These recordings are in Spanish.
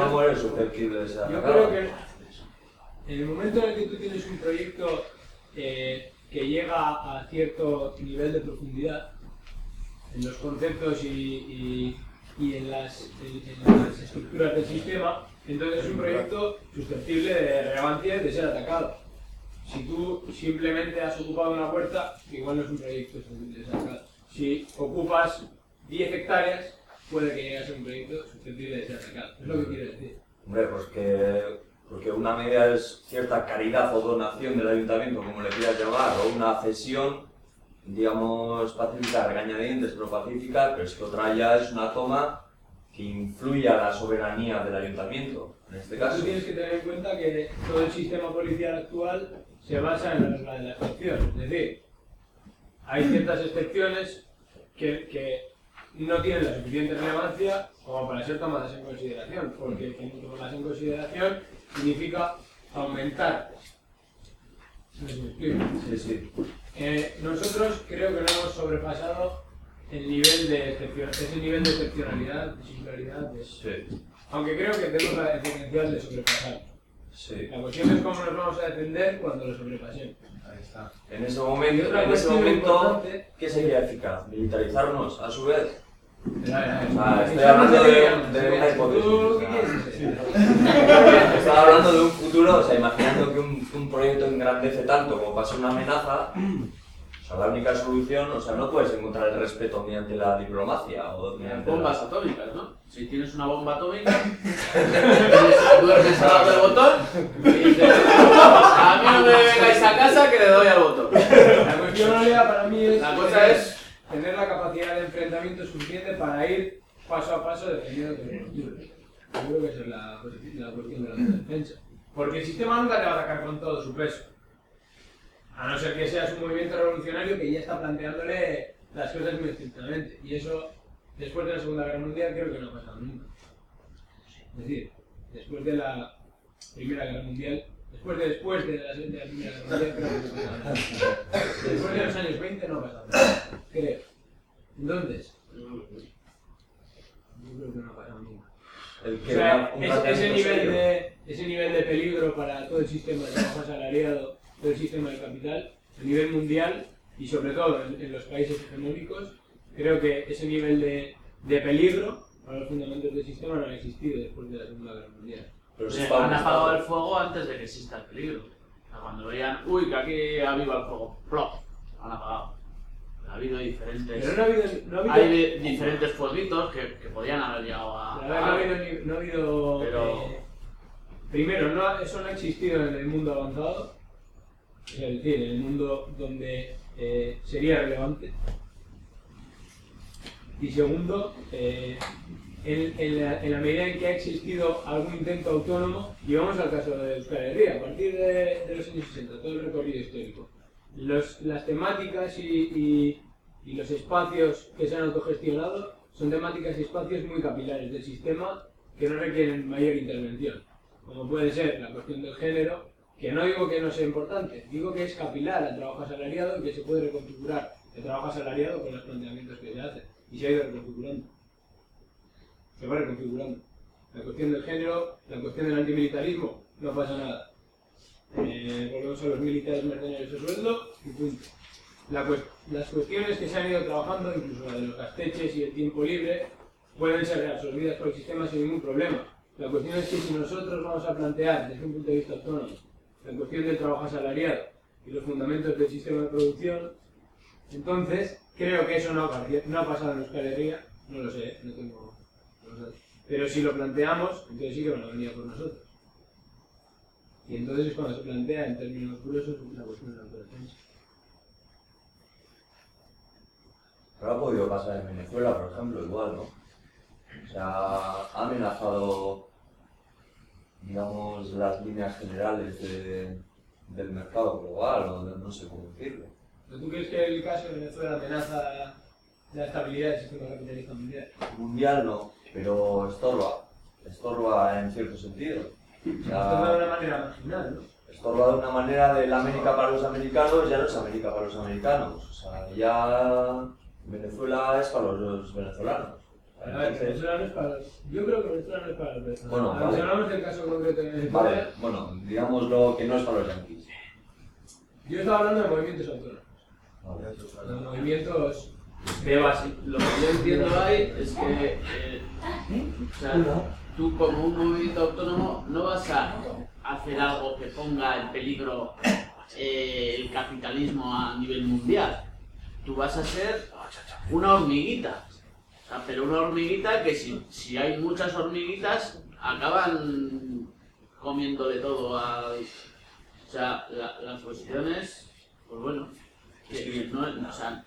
autónomo eres susceptible de ser Yo creo que en el momento en el que tú tienes un proyecto eh, que llega a cierto nivel de profundidad en los conceptos y, y- y en, las, en- en las estructuras del sistema, entonces es un proyecto susceptible de relevancia y de ser atacado. Si tú simplemente has ocupado una puerta, igual no es un proyecto susceptible de ser atacado. Si ocupas 10 hectáreas, puede que llegue a ser un proyecto susceptible de ser atacado. Es lo que quiero decir. Hombre, pues que, porque una medida es cierta caridad o donación del ayuntamiento, como le quieras llamar, o una cesión, digamos, pacífica, regañadientes, pero pacífica, pero es que otra ya es una toma que influye a la soberanía del ayuntamiento, en este caso. Tú tienes que tener en cuenta que todo el sistema policial actual se basa en la regla de la excepción. Es decir, hay ciertas excepciones que, que no tienen la suficiente relevancia como para ser tomadas en consideración, porque tomarlas en consideración significa aumentar. Sí, sí. Eh, nosotros creo que no hemos sobrepasado el nivel de ese nivel de excepcionalidad, de singularidad, de Sí, aunque creo que tenemos el potencial de sobrepasar. sí. La cuestión es cómo nos vamos a defender cuando lo sobrepasemos. Ahí está. En ese momento, en ese momento ¿qué sería eficaz? ¿Militarizarnos, a su vez? Mira, estoy hablando de- mira, de mira, una hipótesis, ¿Tú o qué sea. quieres decir? Estaba hablando de un futuro, o sea, imaginando que un, que un proyecto engrandece tanto como pasa una amenaza, o sea, la única solución, o sea, no puedes encontrar el respeto mediante la diplomacia o mediante Bombas la... atómicas, ¿no? Si tienes una bomba atómica, duermes al lado del botón y dices, a mí no me vengáis a casa que le doy al botón. La cuestión para mí es, La cosa es- tener la capacidad de enfrentamiento suficiente para ir paso a paso defendiendo tus objetivos. Yo creo que esa es la, la cuestión de la defensa. Porque el sistema nunca te va a atacar con todo su peso. A no ser que seas un movimiento revolucionario que ya está planteándole las cosas muy estrictamente. Y eso, después de la Segunda Guerra Mundial, creo que no ha pasado nunca. Es decir, después de la Primera Guerra Mundial, después de después de la, de la Primera Guerra Mundial, creo que no ha pasado nada. Después de los años 20 no ha pasado nada, creo. Entonces, yo creo que no ha pasado nunca. El O sea, un es- ese, nivel serio. de, ese nivel de peligro para todo el sistema de trabajo asalariado, todo el sistema de capital, a nivel mundial y sobre todo en, en los países hegemónicos, creo que ese nivel de, de peligro para los fundamentos del sistema no ha existido después de la Segunda Guerra Mundial. Pero para han apagado el fuego antes de que exista el peligro. O sea, cuando veían, uy, que aquí aviva el fuego, ¡plop! Han apagado. Ha habido diferentes. Pero no ha habido... No ha habido, Hay de- diferentes fueguitos que, que podían haber llegado a. pero no ha habido, no ha habido, Pero- eh, primero, no, eso no ha existido en el mundo avanzado, es decir, en el mundo donde eh, sería relevante. Y segundo, eh, en, en la, en la medida en que ha existido algún intento autónomo, y vamos al caso de Euskal Herria, a partir de, de los años 60, todo el recorrido histórico, los- las temáticas y, y- y los espacios que se han autogestionado son temáticas y espacios muy capilares del sistema que no requieren mayor intervención, como puede ser la cuestión del género, que no digo que no sea importante, digo que es capilar al trabajo asalariado y que se puede reconfigurar el trabajo asalariado con los planteamientos que se hacen, y se ha ido reconfigurando. Se va reconfigurando. La cuestión del género, la cuestión del antimilitarismo, no pasa nada. Eh, volvemos a los militares mercenarios de sueldo y punto. Las cuestiones que se han ido trabajando, incluso la de los gasteches y el tiempo libre, pueden ser reabsorbidas por el sistema sin ningún problema. La cuestión es que si nosotros vamos a plantear desde un punto de vista autónomo la cuestión del trabajo asalariado y los fundamentos del sistema de producción, entonces creo que eso no ha, no ha pasado en Euskal Herria, no lo sé, no tengo datos. Pero si lo planteamos, entonces sí que van a venir por nosotros. Y entonces es cuando se plantea en términos gruesos la cuestión de la autodefensa. Pero ha podido pasar en Venezuela, por ejemplo, igual, ¿no? O sea, ha amenazado, digamos, las líneas generales de- del mercado global, o de, no sé cómo decirlo. ¿Pero ¿Tú crees que el caso de Venezuela amenaza la estabilidad del sistema capitalista mundial? Mundial no, pero estorba. Estorba en cierto sentido. O Esto sea, de una manera marginal, ¿no? estorba de una manera de la América para los americanos, ya no es América para los americanos. O sea, ya Venezuela es para los venezolanos. Entonces- Venezuela no es para. Yo creo que Venezuela no es para los venezolanos. Bueno, vale. Si hablamos del caso concreto de Venezuela, Vale, bueno, digámoslo que no es para los yanquis. yo estaba hablando de movimientos autónomos. De movimientos. De base, lo que yo entiendo ahí es que eh, o sea, tú como un movimiento autónomo no vas a hacer algo que ponga en peligro eh, el capitalismo a nivel mundial. Tú vas a ser una hormiguita. O sea, pero una hormiguita que si, si hay muchas hormiguitas acaban comiéndole todo a... O sea, la, la cuestión es, pues bueno, que no, o sea,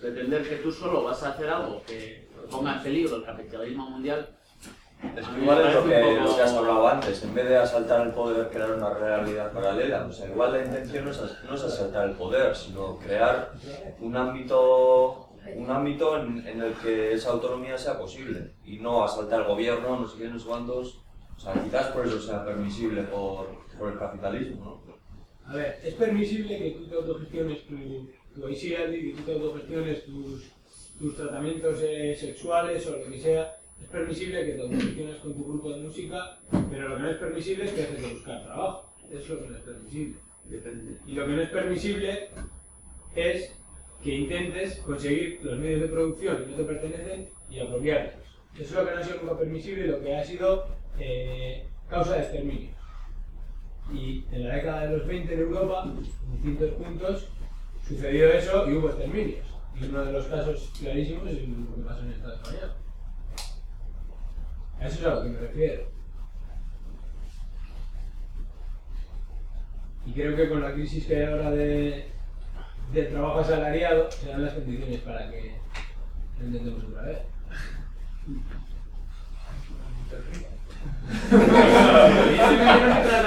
pretender que tú solo vas a hacer algo que ponga en peligro el capitalismo mundial. Es lo que, lo que has hablado antes, en vez de asaltar el poder, crear una realidad paralela. O sea, igual la intención no es, no es asaltar el poder, sino crear un ámbito, un ámbito en, en el que esa autonomía sea posible y no asaltar el gobierno, no sé qué, no sé cuántos. O sea, quizás por eso sea permisible por, por el capitalismo, ¿no? A ver, es permisible que tú te autogestiones tu, tu ICL y que tú te autogestiones tus, tus tratamientos eh, sexuales o lo que sea. Es permisible que te autogestiones con tu grupo de música, pero lo que no es permisible es que dejes de buscar trabajo. Es lo que no es permisible. Y lo que no es permisible es que intentes conseguir los medios de producción que no te pertenecen y apropiarlos. Eso es lo que no ha sido nunca permisible y lo que ha sido eh, causa de exterminio. Y en la década de los 20 en Europa, en distintos puntos, sucedió eso y hubo exterminios. Y uno de los casos clarísimos es lo que pasó en el Estado español. Eso es a lo que me refiero. Y creo que con la crisis que hay ahora de, de trabajo asalariado, se dan las condiciones para que lo intentemos otra vez.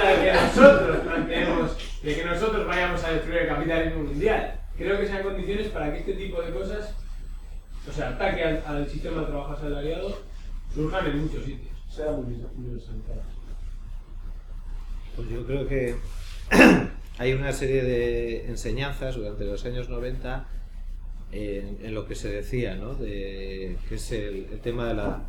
De que nosotros planteemos, de que nosotros vayamos a destruir el capitalismo mundial. Creo que sean condiciones para que este tipo de cosas, o sea, ataque al, al sistema de trabajo asalariado, surjan en muchos sitios. Sea universalizado. Pues yo creo que hay una serie de enseñanzas durante los años 90 en, en lo que se decía, ¿no? De, que es el, el tema de, la,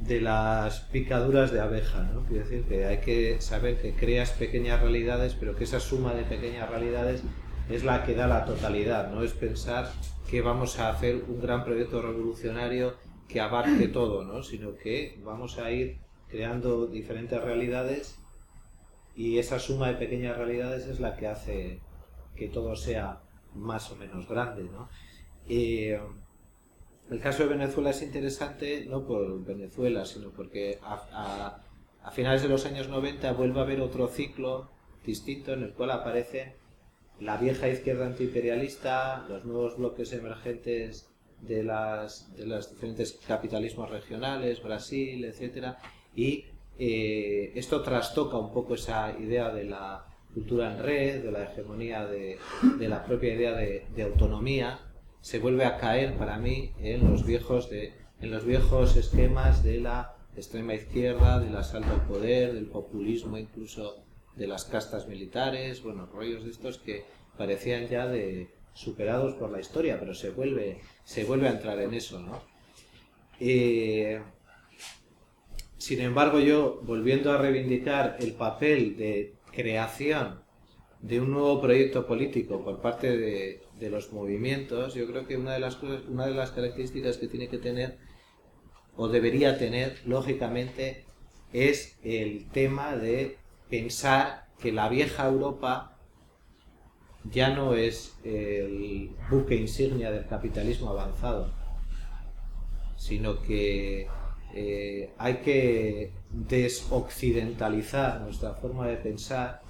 de las picaduras de abeja, ¿no? Quiere decir que hay que saber que creas pequeñas realidades, pero que esa suma de pequeñas realidades es la que da la totalidad, no es pensar que vamos a hacer un gran proyecto revolucionario que abarque todo, ¿no? sino que vamos a ir creando diferentes realidades y esa suma de pequeñas realidades es la que hace que todo sea más o menos grande. ¿no? Eh, el caso de Venezuela es interesante no por Venezuela, sino porque a, finales de los años 90 vuelve a haber otro ciclo distinto en el cual aparece la vieja izquierda antiimperialista, los nuevos bloques emergentes de las, de los diferentes capitalismos regionales, Brasil, etcétera, y eh, esto trastoca un poco esa idea de la cultura en red, de la hegemonía de, de la propia idea de, de autonomía, se vuelve a caer para mí en los viejos de, en los viejos esquemas de la extrema izquierda, del asalto al poder, del populismo incluso de las castas militares, bueno, rollos de estos que parecían ya de superados por la historia, pero se vuelve, se vuelve a entrar en eso, ¿no? Eh, sin embargo, yo, volviendo a reivindicar el papel de creación de un nuevo proyecto político por parte de, de los movimientos, yo creo que una de las cosas, una de las características que tiene que tener o debería tener, lógicamente, es el tema de pensar que la vieja Europa ya no es el buque insignia del capitalismo avanzado, sino que eh, hay que desoccidentalizar nuestra forma de pensar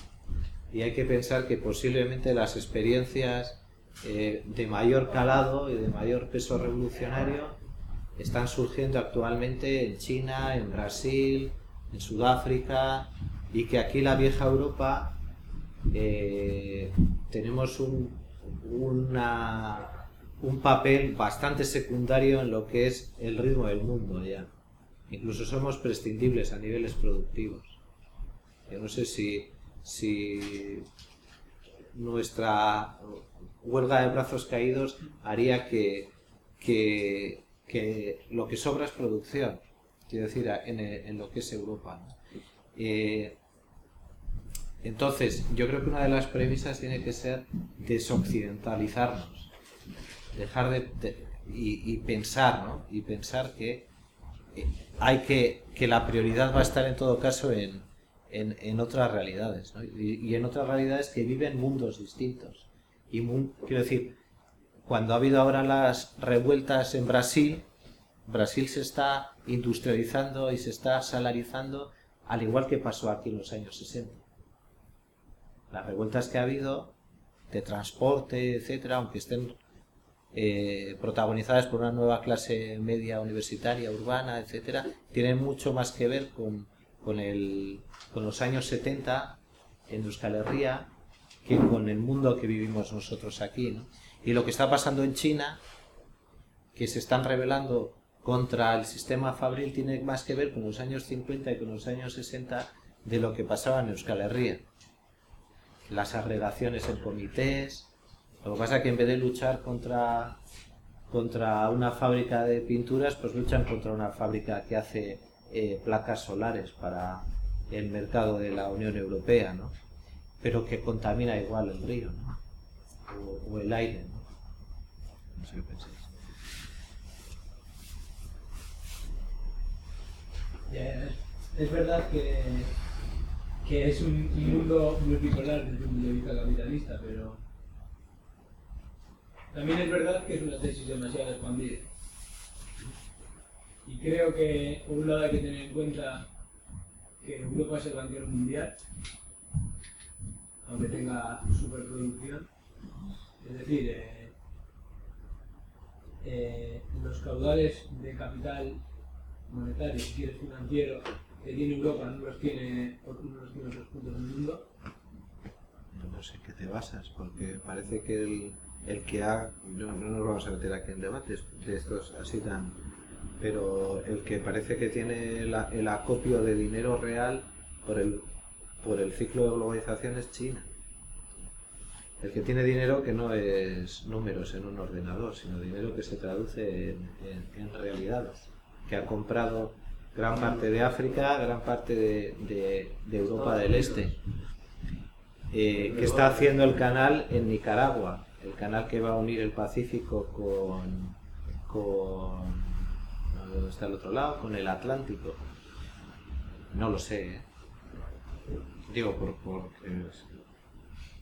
y hay que pensar que posiblemente las experiencias eh, de mayor calado y de mayor peso revolucionario están surgiendo actualmente en China, en Brasil, en Sudáfrica y que aquí la vieja Europa eh, tenemos un, un papel bastante secundario en lo que es el ritmo del mundo ya. Incluso somos prescindibles a niveles productivos. Yo no sé si, si nuestra huelga de brazos caídos haría que, que, que lo que sobra es producción, quiero decir, en, lo que es Europa. Eh, entonces, yo creo que una de las premisas tiene que ser desoccidentalizarnos, dejar de, y, pensar, ¿no? Y pensar que eh, hay que que la prioridad va a estar en todo caso en, en, en otras realidades, ¿no? y, en otras realidades que viven mundos distintos. Y quiero decir, cuando ha habido ahora las revueltas en Brasil, Brasil se está industrializando y se está salarizando al igual que pasó aquí en los años 60. Las revueltas que ha habido de transporte, etcétera, aunque estén eh, protagonizadas por una nueva clase media universitaria, urbana, etcétera, tienen mucho más que ver con, con, el, con los años 70 en Euskal Herria que con el mundo que vivimos nosotros aquí. ¿no? Y lo que está pasando en China, que se están rebelando contra el sistema fabril, tiene más que ver con los años 50 y con los años 60 de lo que pasaba en Euskal Herria. Las agregaciones en comités, lo que pasa es que en vez de luchar contra, contra una fábrica de pinturas, pues luchan contra una fábrica que hace eh, placas solares para el mercado de la Unión Europea, ¿no? Pero que contamina igual el río, ¿no? O, el aire, ¿no? No sé qué pensáis. Es verdad que, que es un, un mundo multipolar desde un punto de vista capitalista, pero también es verdad que es una tesis demasiado expandida. Y creo que, por un lado, hay que tener en cuenta que Europa es el banquero mundial, aunque tenga superproducción. Es decir, eh, eh, los caudales de capital monetario, si quieres financiero, que tiene Europa no los tiene, no los otros puntos del mundo. No sé qué te basas, porque parece que el, el que ha. No, no nos vamos a meter aquí en debates de estos así tan. Pero el que parece que tiene la- el acopio de dinero real por el, por el ciclo de globalización es China. El que tiene dinero que no es números en un ordenador, sino dinero que se traduce en, en- en. Que ha comprado gran parte de África, gran parte de, de- de Europa del Este eh, que está haciendo el canal en Nicaragua, el canal que va a unir el Pacífico con, con ¿dónde está el otro lado? Con el Atlántico. No lo sé, ¿eh? Digo, por, por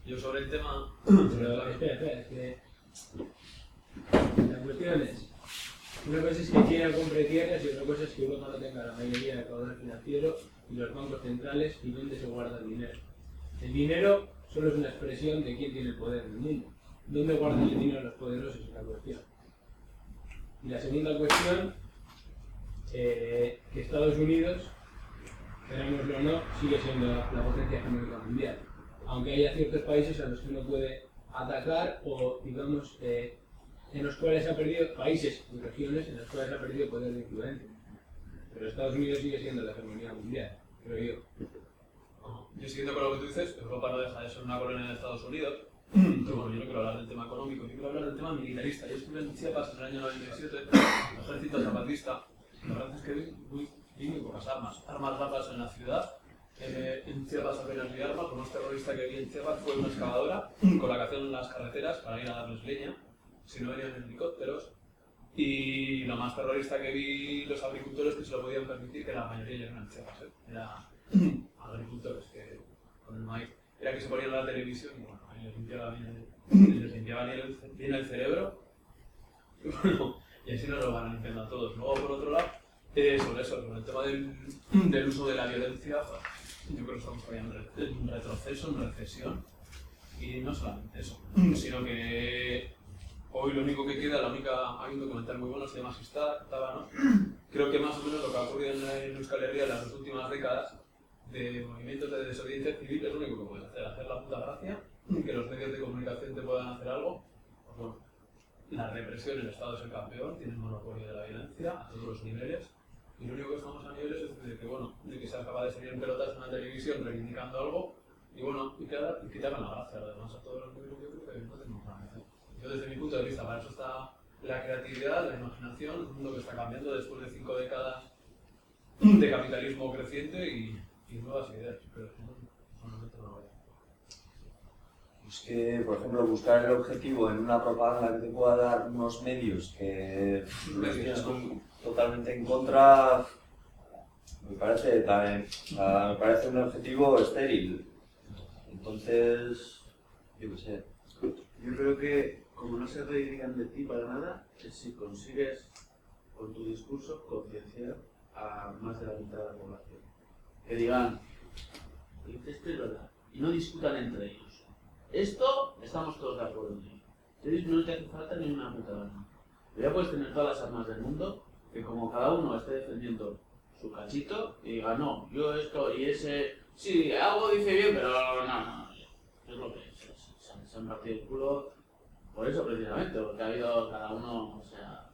Yo sobre el tema. Pero espera, espera, es que la cuestión es, una cosa es que China compre tierras y otra cosa es que Europa no tenga la mayoría del caudal financiero y los bancos centrales y dónde se guarda el dinero. El dinero solo es una expresión de quién tiene el poder en el mundo. ¿Dónde guardan el dinero los poderosos es la cuestión? Y la segunda cuestión, eh, que Estados Unidos, querámoslo o no, sigue siendo la potencia económica mundial. Aunque haya ciertos países a los que uno puede atacar o, digamos, eh, en los cuales ha perdido, países y regiones en los cuales ha perdido poder de influencia. Pero Estados Unidos sigue siendo la hegemonía mundial, creo yo. Yo siguiendo con lo que tú dices, Europa no deja de ser una colonia de Estados Unidos. Pero bueno, yo no quiero hablar del tema económico, yo quiero hablar del tema militarista. Yo estuve en Chiapas en el año 97, ejército zapatista. La verdad es que vi muy, vi muy pocas armas. Armas raras en la ciudad. Eh, en Chiapas apenas vi armas. Lo más terrorista que vi en Chiapas fue una excavadora con la que hacían las carreteras para ir a darles leña. Si no venían en helicópteros. Y lo más terrorista que vi los agricultores que se lo podían permitir, que la mayoría ya eran Chiapas, ¿eh? Era agricultores que con el maíz era que se ponían la televisión y bueno, ahí les limpiaba bien el, les limpiaba bien el, bien el cerebro y bueno, y así nos lo van limpiando a todos. Luego por otro lado, eh, sobre eso, con el tema del, del uso de la violencia, joder, yo creo que estamos re- en retroceso, en recesión y no solamente eso, sino que hoy lo único que queda, la única, hay un documental muy bueno, se llama Sistar, ¿no? creo que más o menos lo que ha ocurrido en, Euskal Herria en las últimas décadas de movimientos de desobediencia civil es lo único que puedes hacer, hacer la puta gracia, que los medios de comunicación te puedan hacer algo. Pues bueno, la represión, el Estado es el campeón, tiene el monopolio de la violencia a todos los niveles. Y lo único que estamos a niveles es de que, bueno, de que sea capaz de salir en pelotas en la televisión reivindicando algo y bueno, y que, y que te hagan la gracia. Además, a todos los niveles yo creo que no tenemos nada. Yo desde mi punto de vista, para eso está la creatividad, la imaginación, un mundo que está cambiando después de cinco décadas de capitalismo creciente y, y nuevas ideas. Pero. Es que, por ejemplo, buscar el objetivo en una propaganda que te pueda dar unos medios que los tienes con- totalmente en contra, me parece, también, me parece un objetivo estéril. Entonces, yo qué sé. Yo creo que como no se reivindican de ti para nada, es si consigues con tu discurso concienciar a más de la mitad de la población. Que digan, esto es verdad, y no discutan entre ellos. Esto estamos todos de acuerdo en ello. No te hace falta ni una puta. Pero ya puedes tener todas las armas del mundo, que como cada uno esté defendiendo su cachito y diga, no, yo esto y ese, sí, algo dice bien, pero no, no, no, es lo que es. Se han partido el culo por eso precisamente, porque ha habido cada uno, o sea,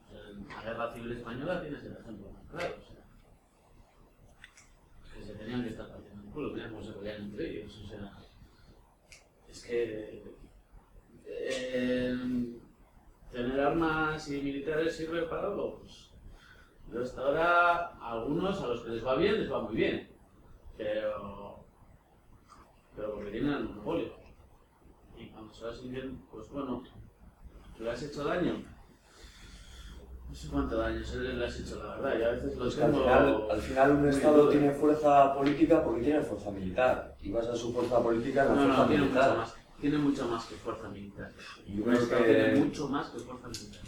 la guerra civil española tienes el ejemplo más claro, o sea, que se tenían que estar partiendo el culo, mira cómo se pelean entre ellos, o sea, es que eh, tener armas y militares sirve para algo, pues yo hasta ahora, a algunos a los que les va bien, les va muy bien, pero, pero porque tienen el monopolio. Y cuando se va sin bien, pues bueno, ¿le has hecho daño? No sé cuánto daño se le has hecho, la verdad, y a veces lo Pues que al tengo... final, al final un Estado tiene fuerza política porque tiene fuerza militar. Y vas a su fuerza política en la No, fuerza no, tiene militar. mucho más. Tiene mucho más que fuerza militar. Y Un Estado que- tiene mucho más que fuerza militar.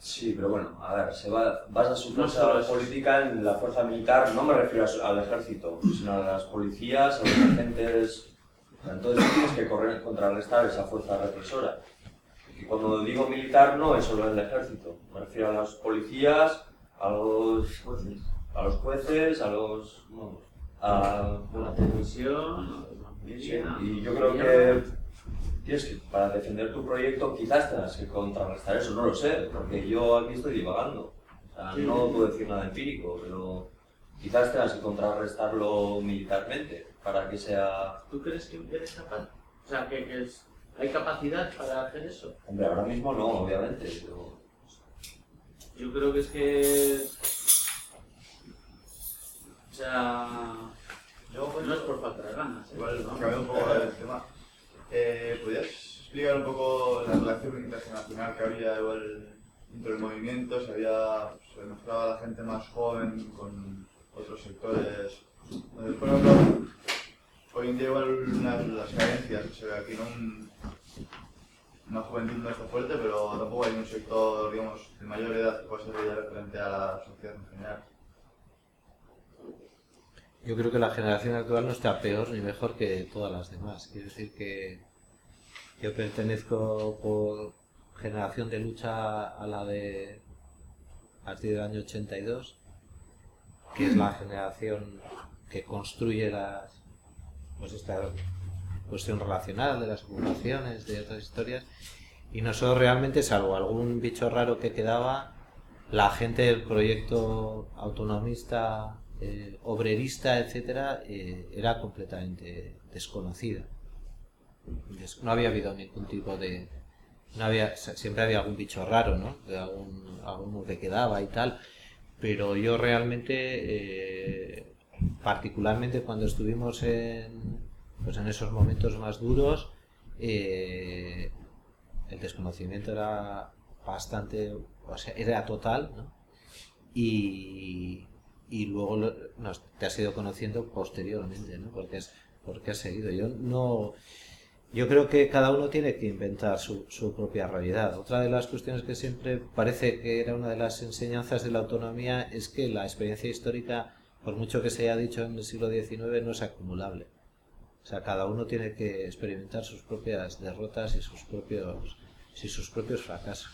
Sí, pero bueno, a ver, se va, basa su No fuerza eso. política en la fuerza militar, no me refiero al ejército, sino a las policías, a los agentes. Entonces tienes que correr, contrarrestar esa fuerza represora. Y cuando digo militar no es solo el ejército, me refiero a las policías, a los jueces, a los jueces, a los. a, La televisión, y yo creo que tienes que, para defender tu proyecto, quizás tengas que contrarrestar eso, no lo sé, porque yo aquí estoy divagando. O sea, Sí. no puedo decir nada empírico, pero quizás tengas que contrarrestarlo militarmente para que sea. ¿Tú crees que eres capaz? O sea, que, que es- hay capacidad para hacer eso. Hombre, ahora mismo no, obviamente, pero. Yo creo que es que. O sea. no es por falta de ganas. ¿eh? Igual, ¿no? cambiando un poco el tema. Eh, ¿Podrías explicar un poco la relación internacional que había igual dentro del movimiento? Si había, se mezclaba la gente más joven con otros sectores. Por ejemplo, hoy en día igual una de las carencias que se ve aquí, ¿no? Un- una juventud no está fuerte, pero tampoco hay un sector, digamos, de mayor edad que pueda ser liderar frente a la sociedad en general. Yo creo que la generación actual no está peor ni mejor que todas las demás. Quiero decir que yo pertenezco por generación de lucha a la de a partir del año 82, que es la generación que construye las pues esta cuestión relacional de las ocupaciones, de otras historias, y nosotros realmente, salvo algún bicho raro que quedaba, la gente del proyecto autonomista, eh, obrerista, etcétera, eh, era completamente desconocida. Des- No había habido ningún tipo de. No había, siempre había algún bicho raro, ¿no? De algún, alguno que quedaba y tal. Pero yo realmente, eh, particularmente cuando estuvimos en, pues en esos momentos más duros, eh, el desconocimiento era bastante, o sea, era total, ¿no? Y, y luego lo- te has ido conociendo posteriormente, ¿no? Porque, es, porque has seguido. Yo no... Yo creo que cada uno tiene que inventar su, su propia realidad. Otra de las cuestiones que siempre parece que era una de las enseñanzas de la autonomía es que la experiencia histórica, por mucho que se haya dicho en el siglo XIX, no es acumulable. O sea, cada uno tiene que experimentar sus propias derrotas y sus propios, y sus propios fracasos.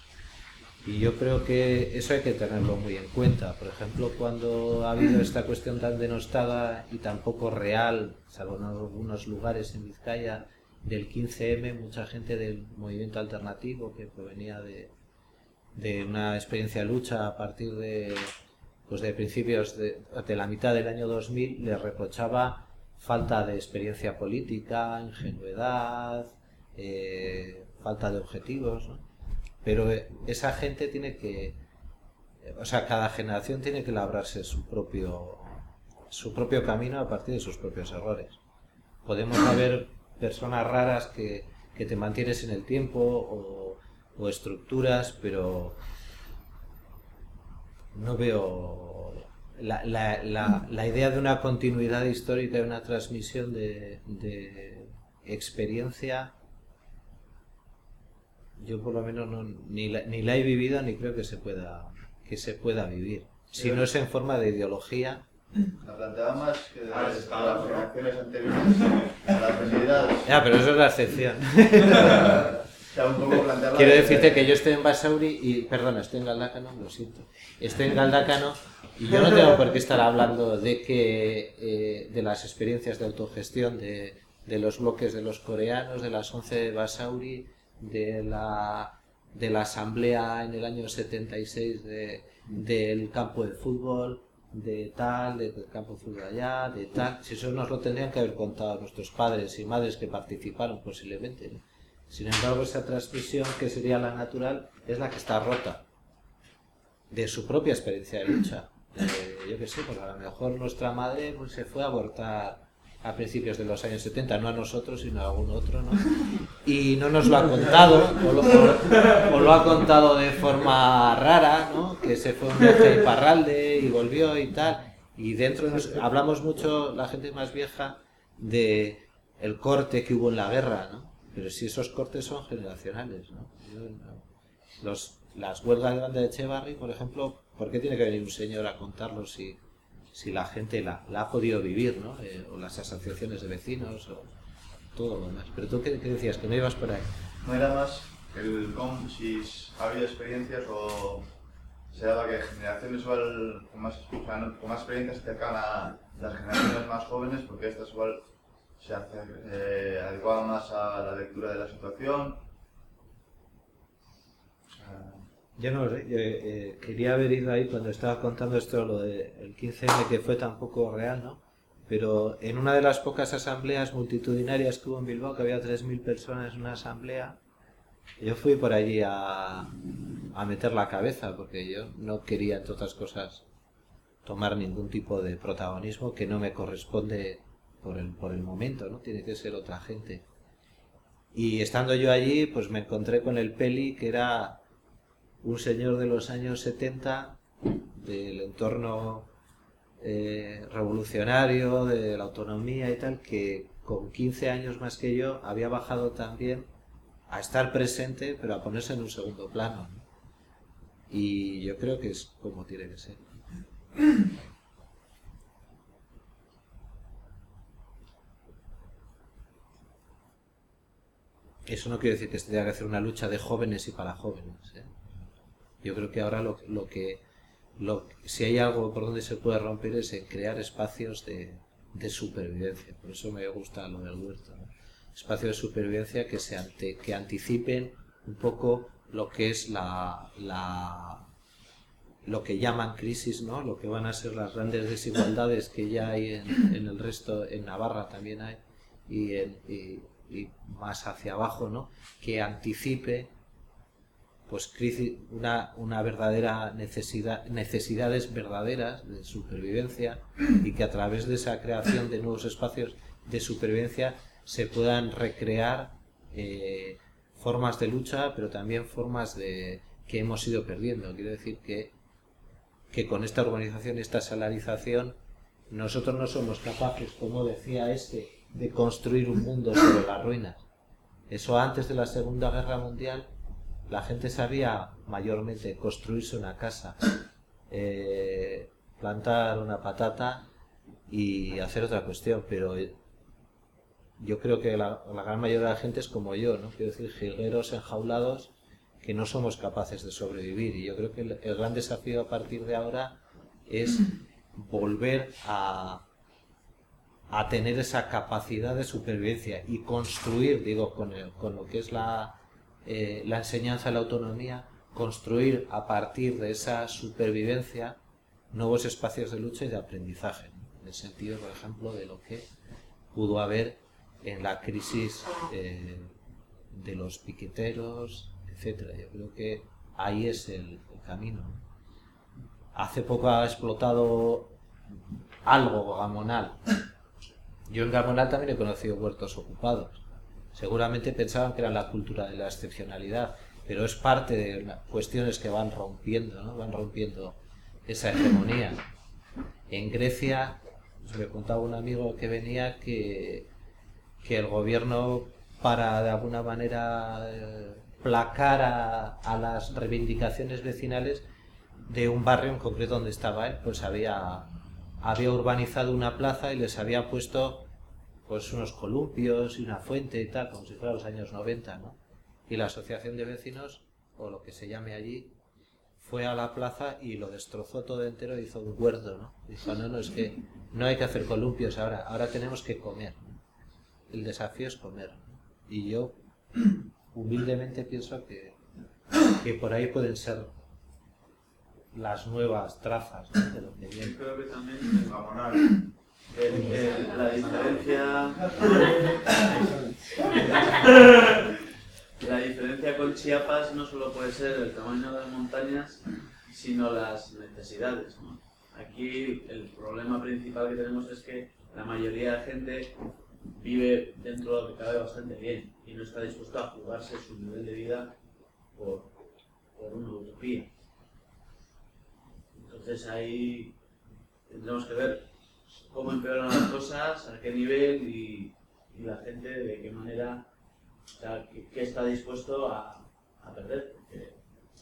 Y yo creo que eso hay que tenerlo muy en cuenta. Por ejemplo, cuando ha habido esta cuestión tan denostada y tan poco real, salvo en algunos lugares en Vizcaya, del 15M, mucha gente del movimiento alternativo que provenía de, de una experiencia de lucha a partir de, pues de principios de, de la mitad del año 2000, le reprochaba falta de experiencia política, ingenuidad, eh, falta de objetivos. ¿no? Pero eh, esa gente tiene que, o sea, cada generación tiene que labrarse su propio, su propio camino a partir de sus propios errores. Podemos haber personas raras que, que te mantienes en el tiempo o, o estructuras, pero no veo la, la, la, la idea de una continuidad histórica y una transmisión de, de experiencia yo por lo menos no, ni, la, ni la he vivido ni creo que se pueda que se pueda vivir. Si no es en forma de ideología. La planteaba más que de Ah, las, generaciones anteriores a las venidas. ya pero eso es la excepción. Quiero decirte que yo estoy en Basauri y perdona estoy en Galdácano lo siento. Estoy en Galdácano y yo no tengo por qué estar hablando de que eh, de las experiencias de autogestión de, de los bloques de los coreanos de las 11 de Basauri de la de la asamblea en el año 76 de, del campo de fútbol de tal, del campo de fútbol allá, de tal. Si eso nos lo tendrían que haber contado nuestros padres y madres que participaron posiblemente. ¿no? Sin embargo, esa transmisión que sería la natural es la que está rota de su propia experiencia de lucha. Eh, yo qué sé, porque a lo mejor nuestra madre pues, se fue a abortar a principios de los años 70, no a nosotros, sino a algún otro, ¿no? Y no nos lo ha contado, o lo, ha contado de forma rara, ¿no? Que se fue un viaje a Iparralde y volvió y tal. Y dentro de nos- hablamos mucho, la gente más vieja, de el corte que hubo en la guerra, ¿no? Pero si esos cortes son generacionales, no- Los, las huelgas grandes de Echevarri, por ejemplo, ¿por qué tiene que venir un señor a contarlo si, si la gente la, la ha podido vivir, ¿no? Eh, o las asociaciones de vecinos, o todo lo demás. Pero tú, ¿qué, qué decías? Que no ibas por ahí. No era más el cómo, si ha habido experiencias o se daba que generaciones igual con más, o sea, no- con más experiencias cercan a las generaciones más jóvenes porque estas igual se hace, eh, adecuaban más a la lectura de la situación. O sea, Yo no sé, yo, eh, quería haber ido ahí cuando estaba contando esto, lo del 15M, que fue tan poco real, ¿no? Pero en una de las pocas asambleas multitudinarias que hubo en Bilbao, que había 3.000 personas en una asamblea, yo fui por allí a, a meter la cabeza, porque yo no quería, entre otras cosas, tomar ningún tipo de protagonismo que no me corresponde por el, por el momento, ¿no? Tiene que ser otra gente. Y estando yo allí, pues me encontré con el Peli, que era un señor de los años 70, del entorno eh, revolucionario, de la autonomía y tal, que con 15 años más que yo había bajado también a estar presente, pero a ponerse en un segundo plano. ¿no? Y yo creo que es como tiene que ser. Eso no quiere decir que se tenga que hacer una lucha de jóvenes y para jóvenes. ¿eh? Yo creo que ahora lo, lo que lo, si hay algo por donde se puede romper es en crear espacios de, supervivencia. Por eso me gusta lo del huerto. ¿no? Espacios de supervivencia que, se ante, que anticipen un poco lo que es la, lo que llaman crisis, ¿no? Lo que van a ser las grandes desigualdades que ya hay en, en el resto, en Navarra también hay, y, en, y, y más hacia abajo, ¿no? Que anticipe pues crisis, una, una verdadera necesidad, necesidades verdaderas de supervivencia y que a través de esa creación de nuevos espacios de supervivencia se puedan recrear eh, formas de lucha, pero también formas de que hemos ido perdiendo. Quiero decir que, que con esta urbanización, esta salarización, nosotros no somos capaces, como decía este, de construir un mundo sobre las ruinas. Eso antes de la Segunda Guerra Mundial la gente sabía mayormente construirse una casa, eh, plantar una patata y hacer otra cuestión, pero yo creo que la, la, gran mayoría de la gente es como yo, ¿no? Quiero decir, jilgueros enjaulados que no somos capaces de sobrevivir. Y yo creo que el, el gran desafío a partir de ahora es volver a, a tener esa capacidad de supervivencia y construir, digo, con, el, con lo que es la, eh, la enseñanza de la autonomía, construir a partir de esa supervivencia nuevos espacios de lucha y de aprendizaje, en el sentido, por ejemplo, de lo que pudo haber en la crisis eh, de los piqueteros, etcétera. Yo creo que ahí es el, el camino. ¿no? Hace poco ha explotado algo gamonal. Yo en Gamonal también he conocido huertos ocupados. Seguramente pensaban que era la cultura de la excepcionalidad, pero es parte de cuestiones que van rompiendo, ¿no? van rompiendo esa hegemonía. En Grecia, pues me contaba un amigo que venía que, que el gobierno, para de alguna manera eh, placar a, a las reivindicaciones vecinales de un barrio en concreto donde estaba él, pues había, había urbanizado una plaza y les había puesto pues unos columpios y una fuente y tal, como si fuera los años 90, ¿no? Y la asociación de vecinos, o lo que se llame allí, fue a la plaza y lo destrozó todo entero y hizo un huerto, ¿no? Dijo, no, no, es que no hay que hacer columpios ahora, ahora tenemos que comer. El desafío es comer. Y yo humildemente pienso que, que por ahí pueden ser las nuevas trazas ¿no? de lo que viene. El- el- la diferencia la diferencia con Chiapas no solo puede ser el tamaño de las montañas, sino las necesidades. ¿no? Aquí el problema principal que tenemos es que la mayoría de gente vive dentro de lo que cabe bastante bien y no está dispuesto a jugarse su nivel de vida por, por una utopía. Entonces ahí tendremos que ver cómo empeoran las cosas, a qué nivel y, y la gente de qué manera, o sea, qué, qué está dispuesto a, a perder. Porque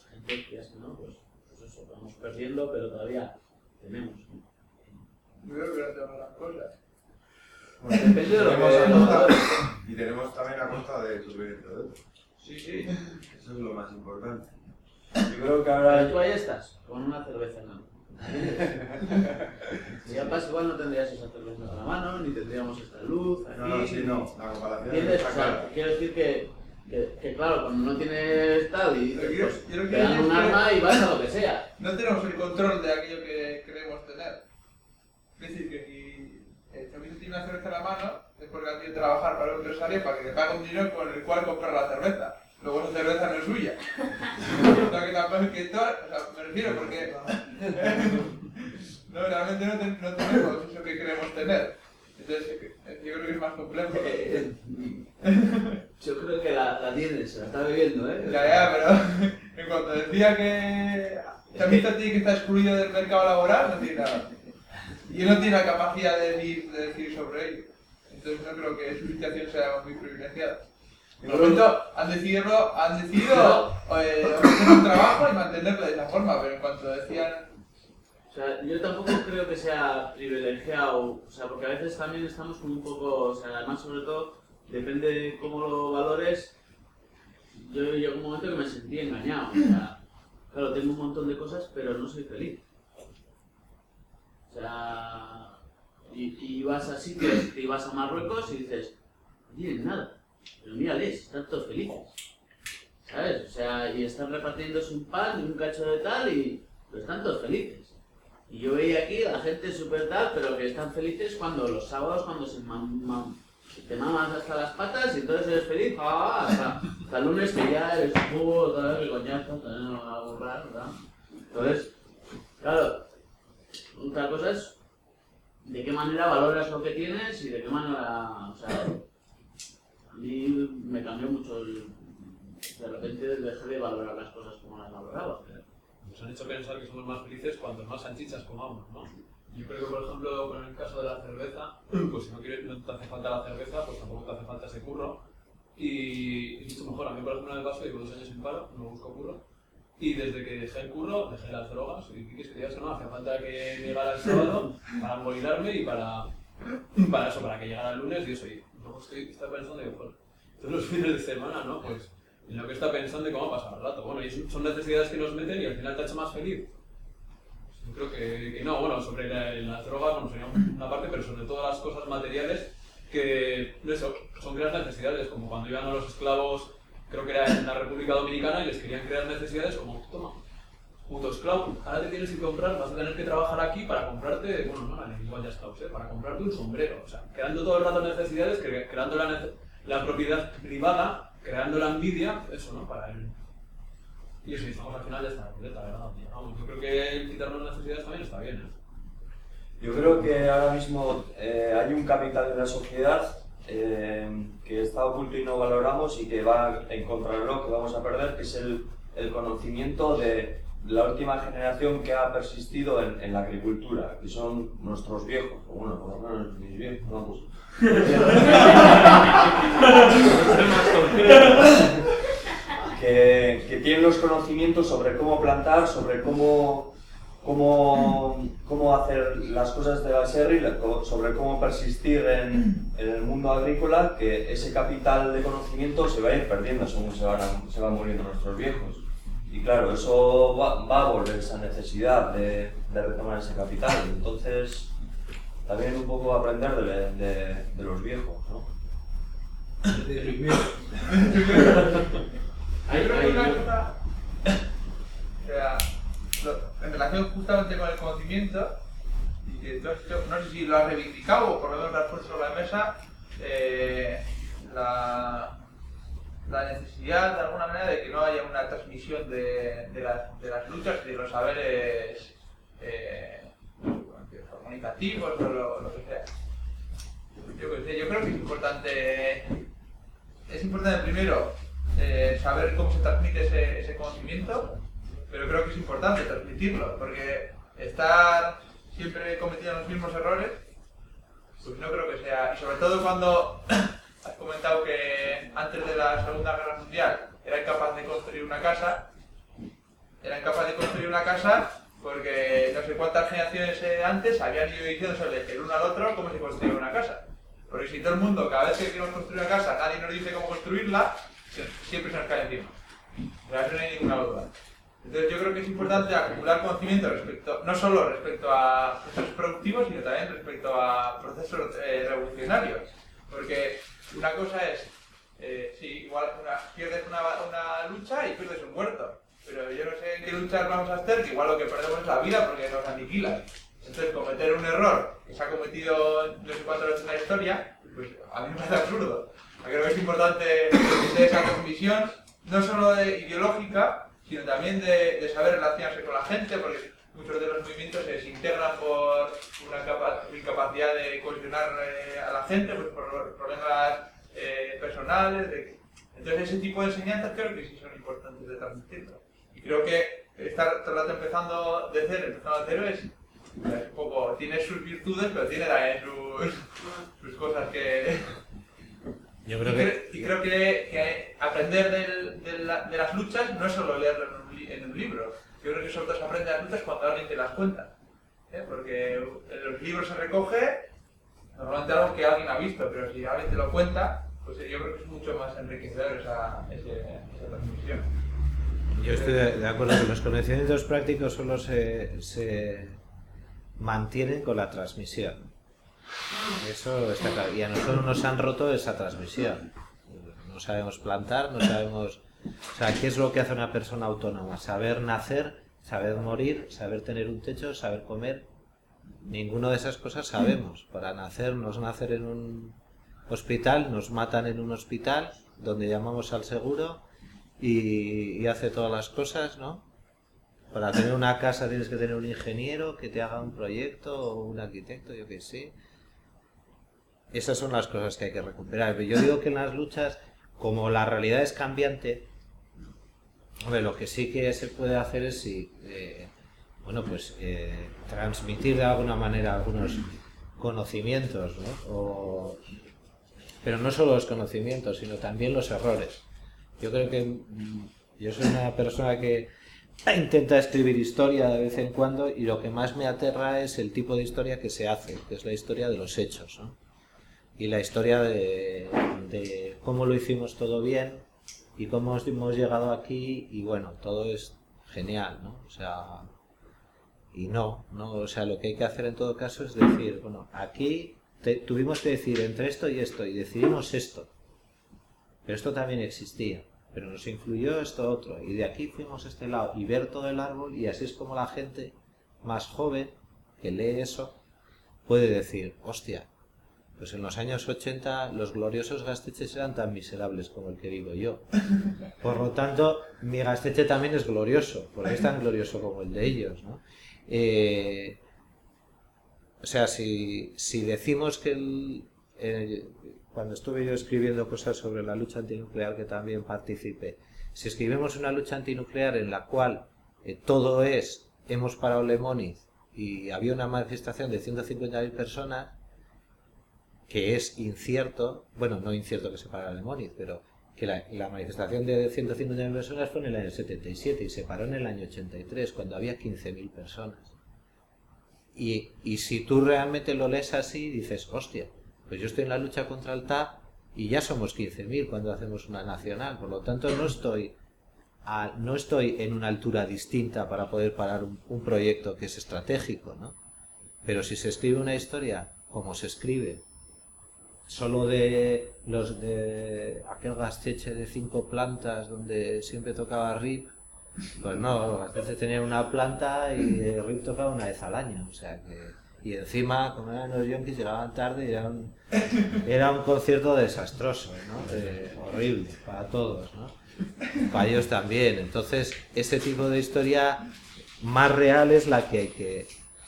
la gente, que que no, pues, pues eso, vamos perdiendo, pero todavía tenemos. ¿no? Yo creo que no las cosas. Depende de lo que y tenemos también a costa de sufrimiento de otros. Sí, sí. Eso es lo más importante. Yo creo que Pero ahora tú ahí estás, con una cerveza en la mano. Si ya pasa igual no tendrías esa cerveza en la mano, ni tendríamos esta luz aquí. No, no, sí, no. La comparación clara. quiero decir que, que, que, claro, cuando no tienes tal y dices, pues, te dan un es arma y vas a lo que sea. No tenemos el control de aquello que queremos tener. Es decir, que si el chavito tiene una cerveza en la mano, es porque ha tenido que trabajar para un empresario para que le pague un dinero con el cual comprar la cerveza. Luego esa cerveza no es suya. o sea, que tampoco es que todo, o sea, me refiero porque... no, realmente no, ten- no tenemos eso que queremos tener. Entonces, eh, yo creo que es más complejo. Yo creo que la, la tiene, se la está bebiendo, ¿eh? Ya, ya, pero en cuanto decía que Chamita tiene que estar excluido del mercado laboral, no tiene nada. Y él no tiene la capacidad de decir, de decir sobre ello. Entonces no creo que su situación sea muy privilegiada. De momento han decidido, han decidido eh, ofrecer un trabajo y mantenerlo de esa forma, pero en cuanto decían O sea, yo tampoco creo que sea privilegiado, o sea, porque a veces también estamos como un poco, o sea, además sobre todo, depende de cómo lo valores, yo llegó un momento que me sentí engañado, o sea, claro, tengo un montón de cosas, pero no soy feliz. O sea, y, vas a sitios, y vas a Marruecos y dices, no tienen nada, pero mírales, están todos felices. ¿Sabes? O sea, y están repartiéndose un pan y un cacho de tal y pero están todos felices. Y yo veía aquí la gente súper tal, pero que están felices cuando los sábados, cuando se te mamas hasta las patas y entonces eres feliz, ah, hasta, hasta el lunes que ya eres jugo, otra vez coñazo, también no va a borrar, ¿verdad? Entonces, claro, otra cosa es de qué manera valoras lo que tienes y de qué manera, o sea, a mí me cambió mucho el, de repente dejé de valorar las cosas como las valoraba. Nos han hecho pensar que somos más felices cuanto más salchichas comamos, ¿no? Yo creo que, por ejemplo, con el caso de la cerveza, pues si no, quieres, no te hace falta la cerveza, pues tampoco te hace falta ese curro. Y es mucho mejor. A mí, por ejemplo, en el caso, llevo dos años sin paro, no busco curro. Y desde que dejé el curro, dejé las drogas. Y qué que digas no, hacía falta que llegara el sábado para embolilarme y para, para eso, para que llegara el lunes y eso. Y luego estoy, estaba pensando, digo, joder, todos los fines de semana, ¿no? Pues en lo que está pensando y cómo pasar el rato. Bueno, y son- necesidades que nos meten y al final te ha hecho más feliz. Yo creo que, que no, bueno, sobre la- las drogas, bueno, sería una parte, pero sobre todo las cosas materiales que, no eso, son crear necesidades, como cuando iban a los esclavos, creo que era en la República Dominicana, y les querían crear necesidades como, toma, puto esclavo, ahora te tienes que comprar, vas a tener que trabajar aquí para comprarte, bueno, no, igual ya esclavos, ¿eh? para comprarte un sombrero, o sea, creando todo el rato necesidades, cre- creando la, la propiedad privada, creando la envidia, eso, ¿no? Para el, Y eso, estamos al final de esta receta, ¿verdad? Vamos, yo creo que quitarnos necesidades también está bien, ¿eh? Yo creo que ahora mismo eh, hay un capital en la sociedad eh, que está oculto y no valoramos y que va en contra de lo que vamos a perder, que es el, el conocimiento de la última generación que ha persistido en, en la agricultura, que son nuestros viejos, o bueno, por lo menos mis viejos, vamos. que, que tienen los conocimientos sobre cómo plantar, sobre cómo, cómo, cómo hacer las cosas de la la- co- sobre cómo persistir en, en el mundo agrícola, que ese capital de conocimiento se va a ir perdiendo según se van, a- se van muriendo nuestros viejos. Y claro, eso va, va a volver esa necesidad de, de retomar ese capital. Entonces, también un poco aprender de, de- de los viejos, ¿no? Yo creo que una cosa, o sea, lo- en relación justamente con el conocimiento, y que tú has hecho- no sé si lo has reivindicado o por lo menos lo has puesto sobre la mesa, eh, la, la necesidad de alguna manera de que no haya una transmisión de, de las, de las luchas y de los saberes eh, comunicativos o lo, que sea. Yo, creo que es importante es importante primero eh, saber cómo se transmite ese, ese conocimiento, pero creo que es importante transmitirlo, porque estar siempre cometiendo los mismos errores, pues no creo que sea, y sobre todo cuando has comentado que antes de la Segunda Guerra Mundial era incapaz de construir una casa, era incapaz de construir una casa porque no sé cuántas generaciones eh, antes habían ido diciéndose el uno al otro cómo se construía una casa. Porque si todo el mundo, cada vez que queremos construir una casa, nadie nos dice cómo construirla, siempre se nos cae encima. O sea, eso no hay ninguna duda. Entonces yo creo que es importante acumular conocimiento respecto, no solo respecto a procesos productivos, sino también respecto a procesos eh, revolucionarios. Porque una cosa es, eh, sí, igual una- pierdes una, una lucha y pierdes un huerto. Pero yo no sé qué luchas vamos a hacer, que igual lo que perdemos es la vida porque nos aniquilan. Entonces, cometer un error que se ha cometido no sé cuántas veces en la historia, pues a mí me parece absurdo. Creo que es importante tener esa transmisión, no solo de ideológica, sino también de, saber relacionarse con la gente, porque muchos de los movimientos se desintegran por una capa- incapacidad de cohesionar eh, a la gente, pues por problemas eh, personales. Entonces, ese tipo de enseñanzas creo que sí son importantes de transmitirlo. Creo que estar todo el rato empezando de cero, empezando de cero es es un poco, tiene sus virtudes, pero tiene también sus, sus cosas que... Yo y, creo que cre- y creo que, que aprender del- de, la- de las luchas no es solo leerlo en un, li- en un libro. Yo creo que sobre todo se aprende las luchas cuando alguien te las cuenta. ¿eh? Porque en los libros se recoge normalmente algo que alguien ha visto, pero si alguien te lo cuenta, pues yo creo que es mucho más enriquecedor esa, esa transmisión. Yo estoy de, acuerdo que los conocimientos prácticos solo se, se mantienen con la transmisión. Eso está claro. Y a nosotros nos han roto esa transmisión. No sabemos plantar, no sabemos... O sea, ¿qué es lo que hace una persona autónoma? Saber nacer, saber morir, saber tener un techo, saber comer. Ninguno de esas cosas sabemos. Para nacer, nos nacer en un hospital, nos matan en un hospital, donde llamamos al seguro y, hace todas las cosas, ¿no? Para tener una casa tienes que tener un ingeniero que te haga un proyecto o un arquitecto, yo qué sé. Esas son las cosas que hay que recuperar. Yo digo que en las luchas, como la realidad es cambiante, hombre, lo que sí que se puede hacer es si, eh, bueno, pues eh, transmitir de alguna manera algunos conocimientos, ¿no? O- pero no solo los conocimientos, sino también los errores. Yo creo que yo soy una persona que intenta escribir historia de vez en cuando y lo que más me aterra es el tipo de historia que se hace, que es la historia de los hechos, ¿no? Y la historia de, de cómo lo hicimos todo bien y cómo hemos llegado aquí y bueno, todo es genial, ¿no? O sea, y no, no, o sea, lo que hay que hacer en todo caso es decir, bueno, aquí te- tuvimos que decir entre esto y esto y decidimos esto. Pero esto también existía, pero nos influyó esto otro y de aquí fuimos a este lado y ver todo el árbol y así es como la gente más joven que lee eso puede decir, hostia, Pues en los años 80 los gloriosos gasteches eran tan miserables como el que vivo yo. Por lo tanto, mi gasteche también es glorioso, porque es tan glorioso como el de ellos. ¿no? Eh, o sea, si, si decimos que el- cuando estuve yo escribiendo cosas sobre la lucha antinuclear que también participé, si escribimos una lucha antinuclear en la cual eh, todo es hemos parado Lemoniz y había una manifestación de 150.000 personas, que es incierto, bueno, no incierto que se parara Lemoniz, pero que la, manifestación de 150.000 personas fue en el año 77 y se paró en el año 83, cuando había 15.000 personas. Y, y si tú realmente lo lees así, dices, hostia, pues yo estoy en la lucha contra el TAP y ya somos 15.000 cuando hacemos una nacional, por lo tanto no estoy, a- no estoy en una altura distinta para poder parar un, proyecto que es estratégico, ¿no? Pero si se escribe una historia como se escribe, solo de los de aquel gasteche de cinco plantas donde siempre tocaba RIP, pues no, Gasteche tenía una planta y RIP tocaba una vez al año, o sea que... Y encima, como eran los yonkis, llegaban tarde y era un, era un concierto desastroso, ¿no? Eh, horrible para todos, ¿no? Para ellos también. Entonces, ese tipo de historia más real es la que,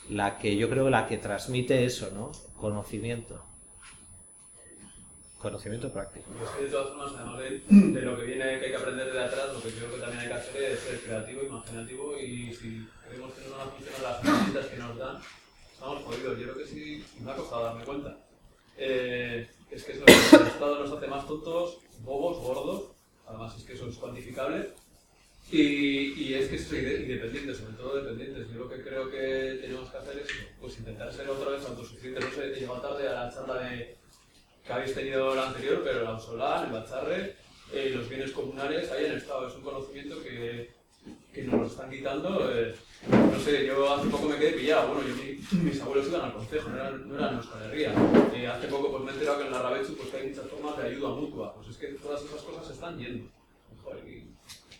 la que yo creo la que transmite eso, ¿no? Conocimiento. Conocimiento práctico. Pues de todas formas, además de, lo que viene que hay que aprender de atrás, lo que creo que también hay que hacer es ser creativo, imaginativo y si queremos que no nos funcionan las herramientas que nos dan, estamos jodidos. Yo creo que sí, me ha costado darme cuenta. Eh, es que eso, el Estado nos hace más tontos, bobos, gordos, además es que eso es cuantificable. Y, es que soy de- independientes, sobre todo dependientes. Yo lo que creo que tenemos que hacer es pues, intentar ser otra vez autosuficientes. No sé, he llegado tarde a la charla que habéis tenido la anterior, pero el Ausolán, el Bacharre, eh, los bienes comunales ahí en el Estado. Es un conocimiento que, que nos lo están quitando. eh, no sé, yo hace poco me quedé pillado. Bueno, yo, mi- mis abuelos iban al consejo, no eran, no eran Euskal Herria. Eh, hace poco pues, me he enterado que en la Rabechu pues, hay muchas formas de ayuda mutua. Pues es que todas esas cosas se están yendo. Joder, y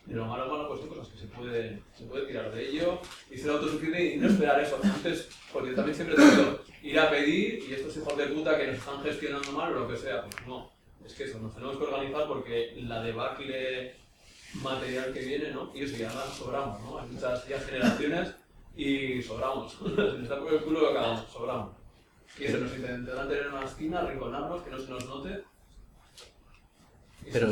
de lo malo malo pues son cosas que se puede, se puede tirar de ello y ser autosuficiente y no esperar eso. Antes, porque yo también siempre he tenido ir a pedir y estos hijos de puta que nos están gestionando mal o lo que sea. Pues no, es que eso, nos tenemos que organizar porque la debacle material que viene, ¿no? Y eso, y además sobramos, ¿no? Hay muchas ya generaciones y sobramos. Se nos está por el culo que acabamos, sobramos. Y eso, nos intentarán tener en una esquina, arrinconarnos, que no se nos note. Pero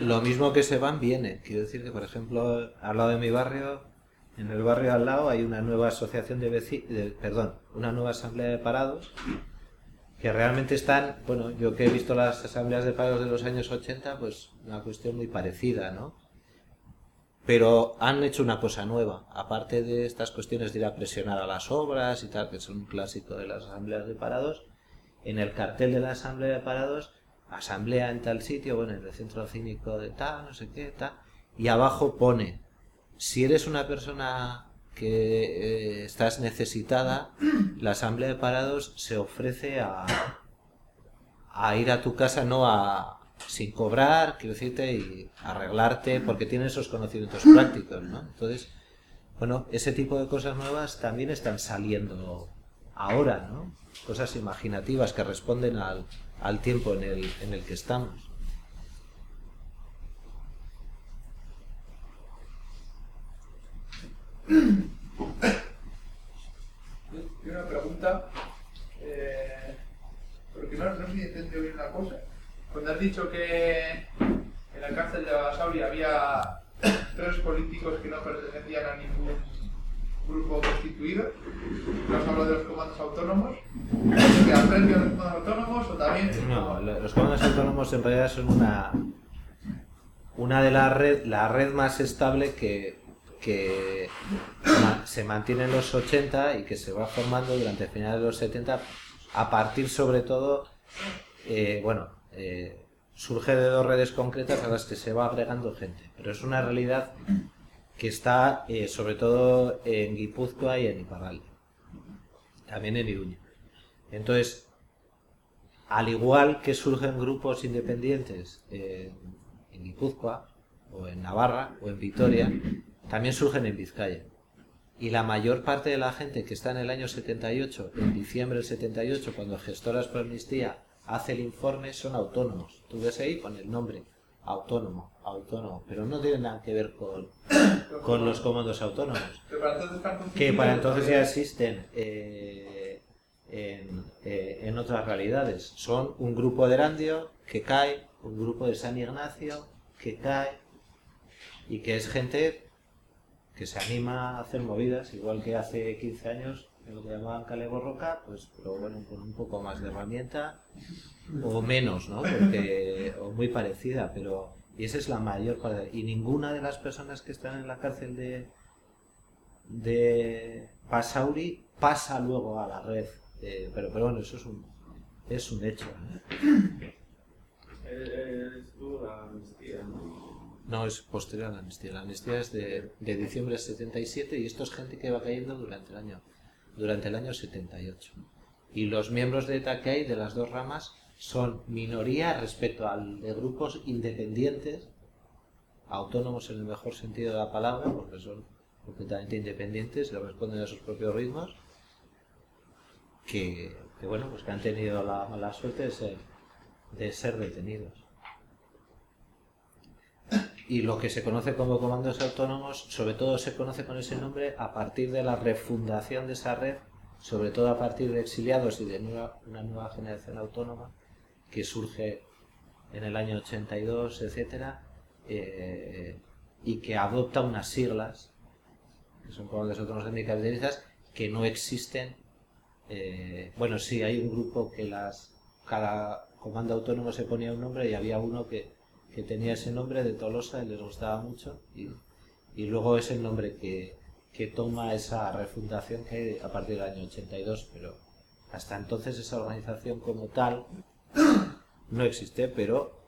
lo mismo que se van viene. Quiero decir que, por ejemplo, al lado de mi barrio, en el barrio al lado hay una nueva asociación de vecinos, perdón, una nueva asamblea de parados que realmente están, bueno, yo que he visto las asambleas de parados de los años 80, pues una cuestión muy parecida, ¿no? Pero han hecho una cosa nueva, aparte de estas cuestiones de ir a presionar a las obras y tal, que son un clásico de las asambleas de parados, en el cartel de la asamblea de parados, asamblea en tal sitio, bueno, en el centro cínico de tal, no sé qué, tal, y abajo pone, si eres una persona que eh, estás necesitada, la asamblea de parados se ofrece a, a ir a tu casa, no a sin cobrar, quiero decirte, y arreglarte, porque tiene esos conocimientos prácticos, ¿no? Entonces, bueno, ese tipo de cosas nuevas también están saliendo ahora, ¿no? Cosas imaginativas que responden al, al tiempo en el, en el que estamos. Y una pregunta, eh, porque no, no sé si entendido bien una cosa. Cuando has dicho que en la cárcel de Basauri había tres políticos que no pertenecían a ningún grupo constituido, ¿no has hablado de los comandos autónomos? ¿Que eran tres de los comandos autónomos o también...? No, lo- los comandos autónomos en realidad son una una de la red, la red más estable que, que se mantiene en los 80 y que se va formando durante finales de los 70 a partir sobre todo, eh, bueno, eh, surge de dos redes concretas a las que se va agregando gente, pero es una realidad que está eh, sobre todo en Guipúzcoa y en Iparralde, también en Iruña. Entonces, al igual que surgen grupos independientes en, en Guipúzcoa, o en Navarra, o en Vitoria, también surgen en Vizcaya. Y la mayor parte de la gente que está en el año 78, en diciembre del 78, cuando Gestoras por Amnistía hace el informe son autónomos. Tú ves ahí con el nombre, autónomo, autónomo, pero no tiene nada que ver con, con los comandos autónomos para entonces que para entonces ya existen eh, en, eh, en otras realidades. Son un grupo de Erandio que cae, un grupo de San Ignacio que cae y que es gente que se anima a hacer movidas, igual que hace 15 años lo que llamaban Cale Borroca, pues pero bueno, con un poco más de herramienta o menos, ¿no? Porque, o muy parecida, pero y esa es la mayor parte. Y ninguna de las personas que están en la cárcel de, de Pasauri pasa luego a la red. Eh, pero, pero bueno, eso es un, es un hecho. ¿eh? Eres tú la amnistía, ¿no? No es posterior a la amnistía. La amnistía es de, de diciembre del 77 y esto es gente que va cayendo durante el año, durante el año 78. Y los miembros de hay de las dos ramas son minoría respecto al de grupos independientes, autónomos en el mejor sentido de la palabra, porque son completamente independientes y responden a sus propios ritmos, que, que, bueno, pues que han tenido la mala suerte de ser, de ser detenidos. Y lo que se conoce como comandos autónomos, sobre todo se conoce con ese nombre a partir de la refundación de esa red, sobre todo a partir de exiliados y de nueva- una nueva generación autónoma que surge en el año 82, etcétera, eh, y que adopta unas siglas, que son comandos autónomos sindicalistas, que no existen. eh, bueno, sí, hay un grupo que las cada comando autónomo se ponía un nombre y había uno que, que tenía ese nombre de Tolosa y les gustaba mucho y, y luego es el nombre que, que toma esa refundación que hay a partir del año 82, pero hasta entonces esa organización como tal no existe, pero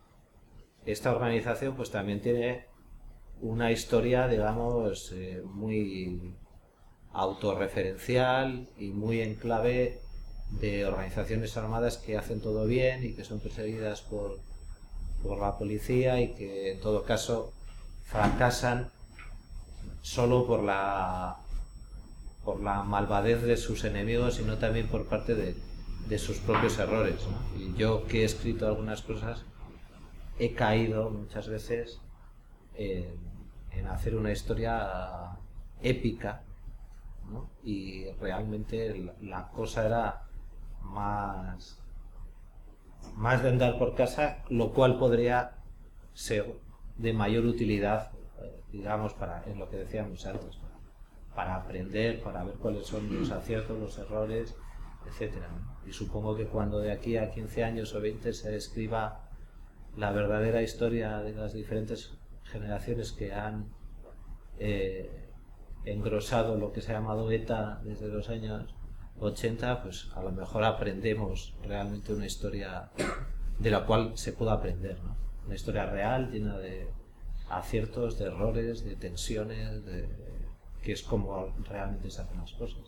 esta organización pues también tiene una historia, digamos, eh, muy autorreferencial y muy en clave de organizaciones armadas que hacen todo bien y que son perseguidas por, por la policía y que en todo caso fracasan solo por la por la malvadez de sus enemigos y no también por parte de, de sus propios errores. Y yo que he escrito algunas cosas he caído muchas veces en, hacer una historia épica y realmente la cosa era más más de andar por casa lo cual podría ser de mayor utilidad eh, digamos para en lo que decíamos antes para, aprender para ver cuáles son los aciertos los errores etcétera y supongo que cuando de aquí a 15 años o 20 se escriba la verdadera historia de las diferentes generaciones que han eh, engrosado lo que se ha llamado ETA desde los años 80, pues a lo mejor aprendemos realmente una historia de la cual se pueda aprender, ¿no? Una historia real, llena de aciertos, de errores, de tensiones, de- que es como realmente se hacen las cosas.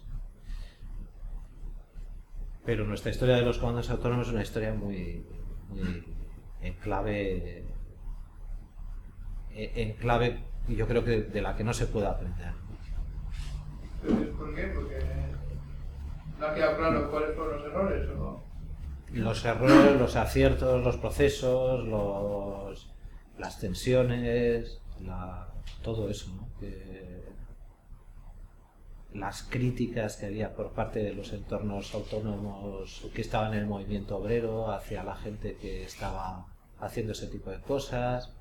Pero nuestra historia de los comandos autónomos es una historia muy, en clave en clave yo creo que de la que no se puede aprender. ¿Por qué? Porque ha claro cuáles fueron los errores. los errores, los aciertos, los procesos, los, las tensiones, la- todo eso, ¿no? Que- las críticas que había por parte de los entornos autónomos que estaban en el movimiento obrero hacia la gente que estaba haciendo ese tipo de cosas.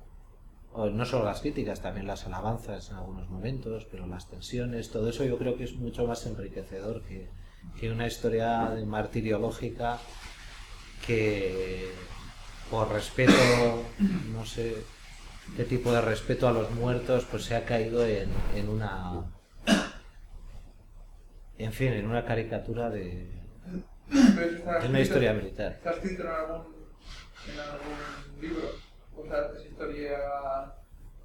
O no solo las críticas, también las alabanzas en algunos momentos, pero las tensiones, todo eso yo creo que es mucho más enriquecedor que, que una historia de martiriológica que por respeto, no sé qué tipo de respeto a los muertos, pues se ha caído en, en una, en fin, en una caricatura de, de una historia militar. ¿Está escrito en algún, en algún libro? O sea, es historia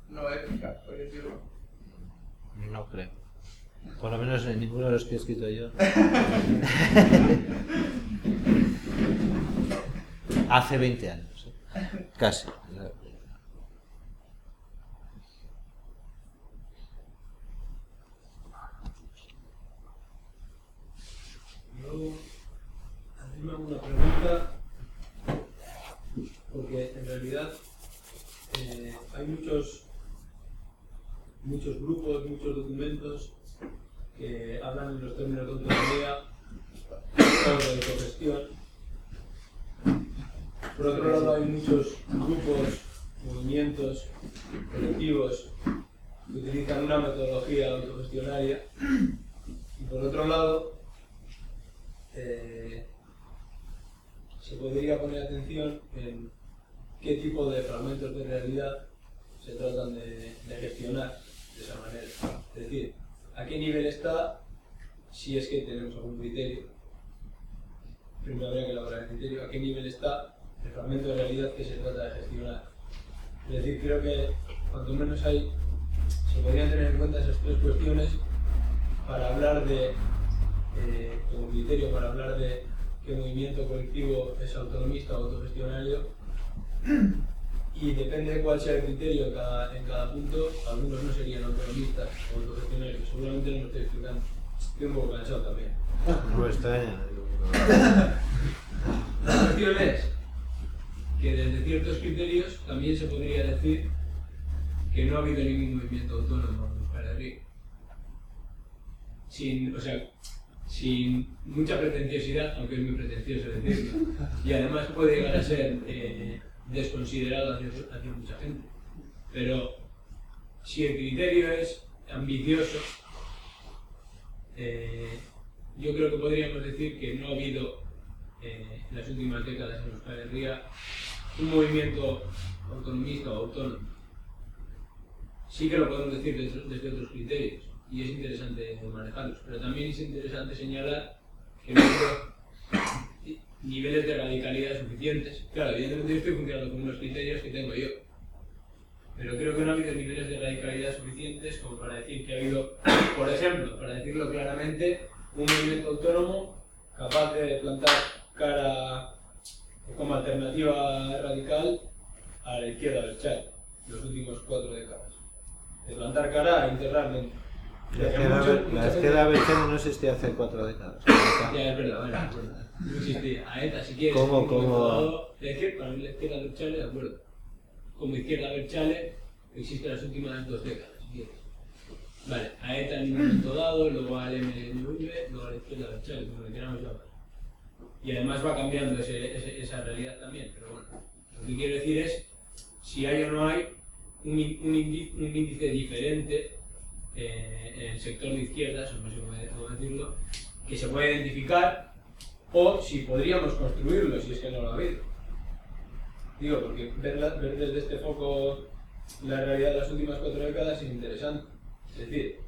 no épica, por decirlo. No creo. Por lo menos en ninguno de los que he escrito yo. Hace 20 años. ¿eh? Casi. Yo, a mí me hago una pregunta porque en realidad eh, hay muchos, muchos grupos, muchos documentos que hablan en los términos de autonomía de autogestión. Por otro lado, hay muchos grupos, movimientos, colectivos que utilizan una metodología autogestionaria. Y por otro lado, eh, se podría poner atención en qué tipo de fragmentos de realidad se tratan de gestionar de esa manera. Es decir, a qué nivel está, si es que tenemos algún criterio. Primero habría que elaborar el criterio, a qué nivel está el fragmento de realidad que se trata de gestionar. Es decir, creo que cuanto menos hay, se podrían tener en cuenta esas tres cuestiones para hablar de, eh, como criterio, para hablar de qué movimiento colectivo es autonomista o autogestionario y depende de cuál sea el criterio en cada, en cada punto, algunos no serían autonomistas o autogestionarios, seguramente no lo estoy explicando. Estoy un poco cansado también. No extraña. La cuestión es que desde ciertos criterios también se podría decir que no ha habido ningún movimiento autónomo en Euskal Herria. Sin, o sea, sin mucha pretenciosidad, aunque es muy pretencioso decirlo, y además puede llegar a ser eh, desconsiderado hacia, mucha gente. Pero si el criterio es ambicioso, eh, yo creo que podríamos decir que no ha habido eh, en las últimas décadas en Euskal Herria un movimiento autonomista o autónomo. Sí que lo podemos decir desde, desde otros criterios y es interesante manejarlos, pero también es interesante señalar que no niveles de radicalidad suficientes. Claro, evidentemente yo estoy funcionando con unos criterios que tengo yo, pero creo que no ha habido niveles de radicalidad suficientes como para decir que ha habido, por ejemplo, para decirlo claramente, un movimiento autónomo capaz de plantar cara como alternativa radical a la izquierda del chat los últimos cuatro décadas. De plantar cara a la izquierda abertzale no existía hace cuatro décadas. Ya, es verdad, vale, es verdad. No existía. A ETA, si quieres. ¿Cómo, cómo? La izquierda, para mí la izquierda Berchale, de acuerdo. Como izquierda Berchale, existe las últimas dos décadas, si quieres. Vale, a ETA en un momento dado, luego al MNV, luego a la izquierda Berchale, como le queramos llamar. Y además va cambiando ese- ese- esa realidad también, pero bueno. Lo que quiero decir es, si hay o no hay un, un un índice diferente eh, el sector de izquierdas, no sé cómo de- cómo decirlo, que se puede identificar o si podríamos construirlo, si es que no lo ha habido. Digo, porque ver, desde este foco la realidad de las últimas cuatro décadas es interesante. Es decir,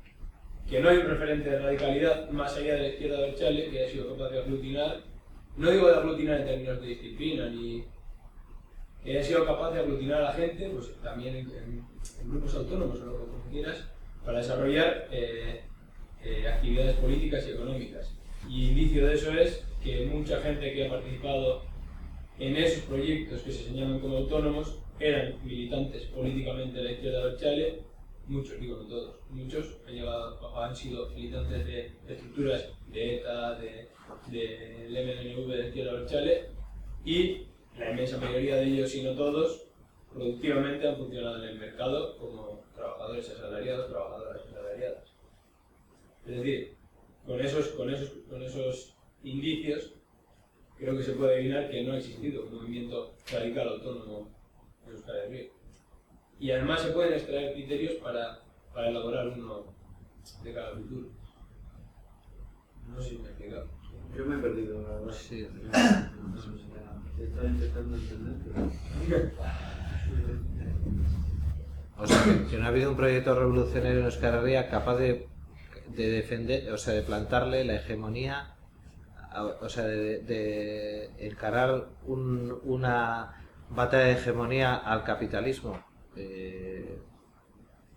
que no hay un referente de radicalidad más allá de la izquierda del Chale que haya sido capaz de aglutinar, no digo de aglutinar en términos de disciplina, ni que haya sido capaz de aglutinar a la gente, pues también en, grupos autónomos o lo que quieras, para desarrollar eh, eh, actividades políticas y económicas. Y indicio de eso es que mucha gente que ha participado en esos proyectos que se señalan como autónomos eran militantes políticamente de la izquierda del Chale, muchos, digo no todos, muchos han, han sido militantes de, de estructuras de ETA, de, del MNV de la izquierda del Chale, y la inmensa mayoría de ellos, si no todos, productivamente han funcionado en el mercado como trabajadores asalariados, trabajadoras asalariadas. Es decir, con esos, con esos, con esos indicios, creo que se puede adivinar que no ha existido un movimiento radical autónomo en Euskal Herria. Y además se pueden extraer criterios para, para elaborar uno de cara al futuro. No sé si me he explicado. Yo me he perdido, la verdad. Sí. Sé, Estaba intentando entender, pero... O sea, que, no ha habido un proyecto revolucionario en Euskal capaz de, de defender, o sea, de plantarle la hegemonía, o sea, de, de encarar un- una batalla de hegemonía al capitalismo. Eh,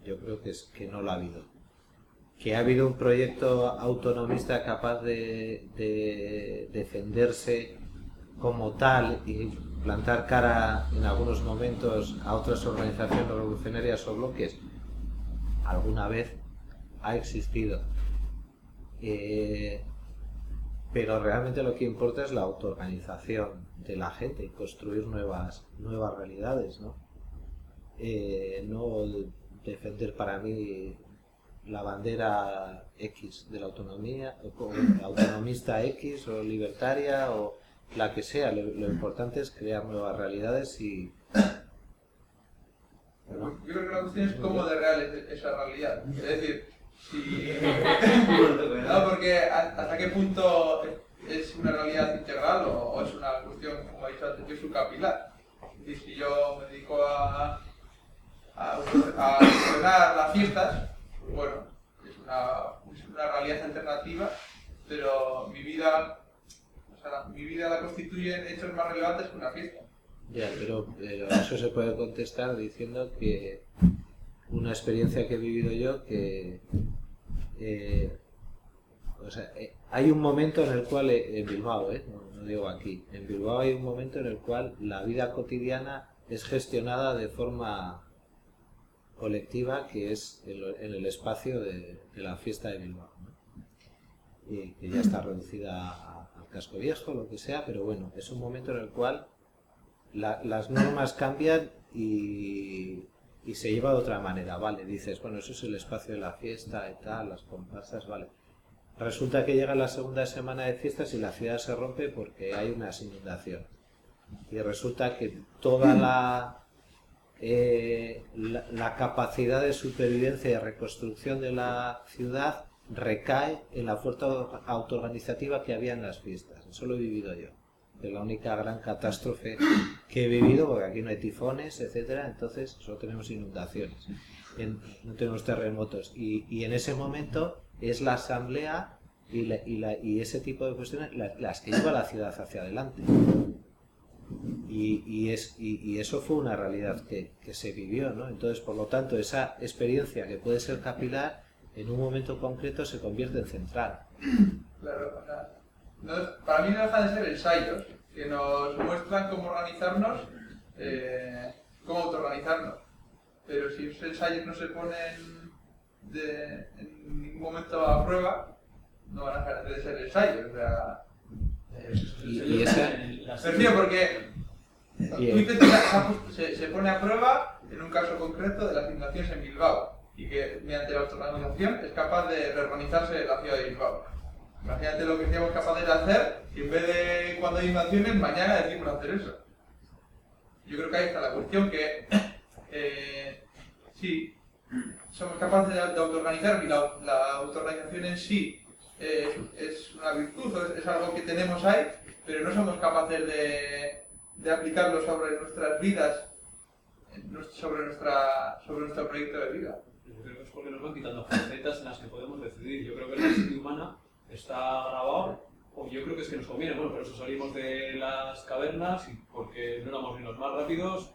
yo creo que, es, que no lo ha habido. Que ha habido un proyecto autonomista capaz de, de defenderse como tal y plantar cara en algunos momentos a otras organizaciones revolucionarias o bloques, alguna vez ha existido. Eh, pero realmente lo que importa es la autoorganización de la gente y construir nuevas, nuevas realidades, ¿no? Eh, defender para mí la bandera X de la autonomía, o autonomista X o libertaria o la que sea. Lo, lo importante es crear nuevas realidades y... ¿no? Yo creo que la cuestión es cómo de real es esa realidad. Es decir, si... No, porque hasta qué punto es una realidad integral o, o es una cuestión, como he dicho antes, que es un capilar. Y si yo me dedico a, a, a ordenar las fiestas, pues bueno, es una, es una realidad alternativa, pero mi vida, mi vida la constituyen hechos más relevantes que una fiesta. Ya, pero, pero eso se puede contestar diciendo que una experiencia que he vivido yo que eh, o sea, eh, hay un momento en el cual eh, en Bilbao, eh, no, no digo aquí, en Bilbao hay un momento en el cual la vida cotidiana es gestionada de forma colectiva que es en, en el espacio de, de la fiesta de Bilbao. ¿no? Y que ya está reducida a- casco viejo, lo que sea, pero bueno, es un momento en el cual la- las normas cambian y, se lleva de otra manera, ¿vale? Dices, bueno, eso es el espacio de la fiesta y tal, las comparsas, ¿vale? Resulta que llega la segunda semana de fiestas y la ciudad se rompe porque hay unas inundaciones. Y resulta que toda la, eh, la, la capacidad de supervivencia y reconstrucción de la ciudad recae en la fuerza autoorganizativa que había en las fiestas. Eso lo he vivido yo. Es la única gran catástrofe que he vivido, porque aquí no hay tifones, etcétera, entonces solo tenemos inundaciones, no tenemos terremotos. Y, en ese momento es la asamblea y, la- y la- y ese tipo de cuestiones la- las que lleva la ciudad hacia adelante. Y, es, y eso fue una realidad que, que se vivió, ¿no? Entonces, por lo tanto, esa experiencia que puede ser capilar, en un momento concreto se convierte en central. Claro, o sea, no- para mí no dejan de ser ensayos que nos muestran cómo organizarnos, eh, cómo autoorganizarnos. Pero si esos ensayos no se ponen de- en ningún momento a prueba, no van a dejar de ser ensayos. O sea, Y, y esa, Prefiero porque puesto- se- se pone a prueba en un caso concreto de las inundaciones en Bilbao y que mediante la autoorganización es capaz de reorganizarse la ciudad de Bilbao. Imagínate lo que seríamos capaces de hacer y en vez de cuando hay inundaciones, mañana decimos hacer eso. Yo creo que ahí está la cuestión que eh, sí, somos capaces de, de autoorganizar y la, la autoorganización en sí eh, es una virtud, es, es algo que tenemos ahí, pero no somos capaces de, de aplicarlo sobre nuestras vidas, sobre, nuestra, sobre nuestro proyecto de vida. Yo creo que es porque nos van quitando facetas en las que podemos decidir. Yo creo que la psique humana está grabado, o yo creo que es que nos conviene. Bueno, por eso salimos de las cavernas, porque no éramos ni los más rápidos,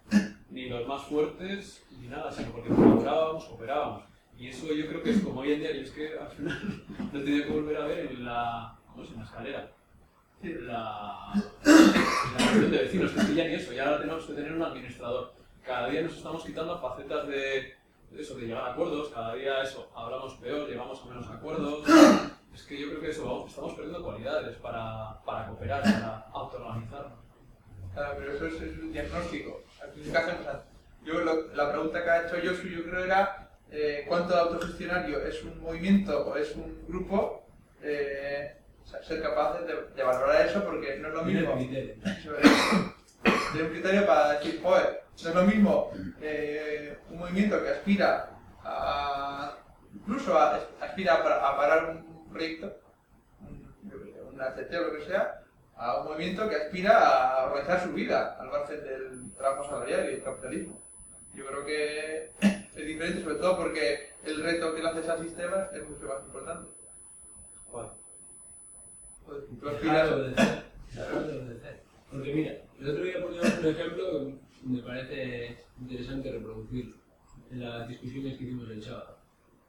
ni los más fuertes, ni nada, sino porque colaborábamos, cooperábamos. Y eso yo creo que es como hoy en día, y es que al final lo tenido que volver a ver en la, ¿cómo? En la escalera. La, la relación de vecinos, que es que ya ni eso, ya ahora tenemos que tener un administrador. Cada día nos estamos quitando facetas de eso, de llegar a acuerdos, cada día eso, hablamos peor, llegamos a menos acuerdos. Es que yo creo que eso, vamos, estamos perdiendo cualidades para, para cooperar, para autoorganizarnos. Claro, pero eso es, es un diagnóstico. ¿Qué hacemos? Yo, lo- la pregunta que ha hecho Josu, yo creo, era eh, cuánto de autogestionario es un movimiento o es un grupo, eh, o sea, ser capaces de, de valorar eso porque no es lo mismo. De un criterio para decir, joder, no es lo mismo eh, un movimiento que aspira a. incluso a, aspira a, pa- a parar un proyecto, un, ACT o lo que sea, a un movimiento que aspira a organizar su vida al margen del trabajo salarial y el capitalismo. Yo creo que es diferente, sobre todo porque el reto que le haces al sistema es mucho más importante. ¿Cuál? Pues, tú aspiras Porque mira, el otro día poníamos un ejemplo que me parece interesante reproducirlo en las discusiones que hicimos el sábado.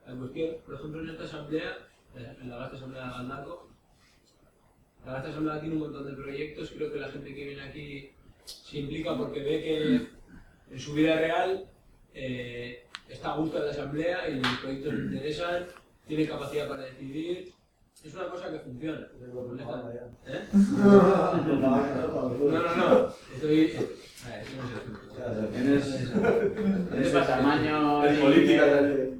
La cuestión, por ejemplo, en esta asamblea, en la Gasta Asamblea de Gandaco, la Gasta Asamblea tiene un montón de proyectos, creo que la gente que viene aquí se implica porque ve que en su vida real eh, está a gusto de la asamblea y los proyectos le interesan, tiene capacidad para decidir es una cosa que funciona. ¿Eh? No, No, no, no. Estoy. A ver, eso no se lo Claro, tienes. Ese tamaño. Política de.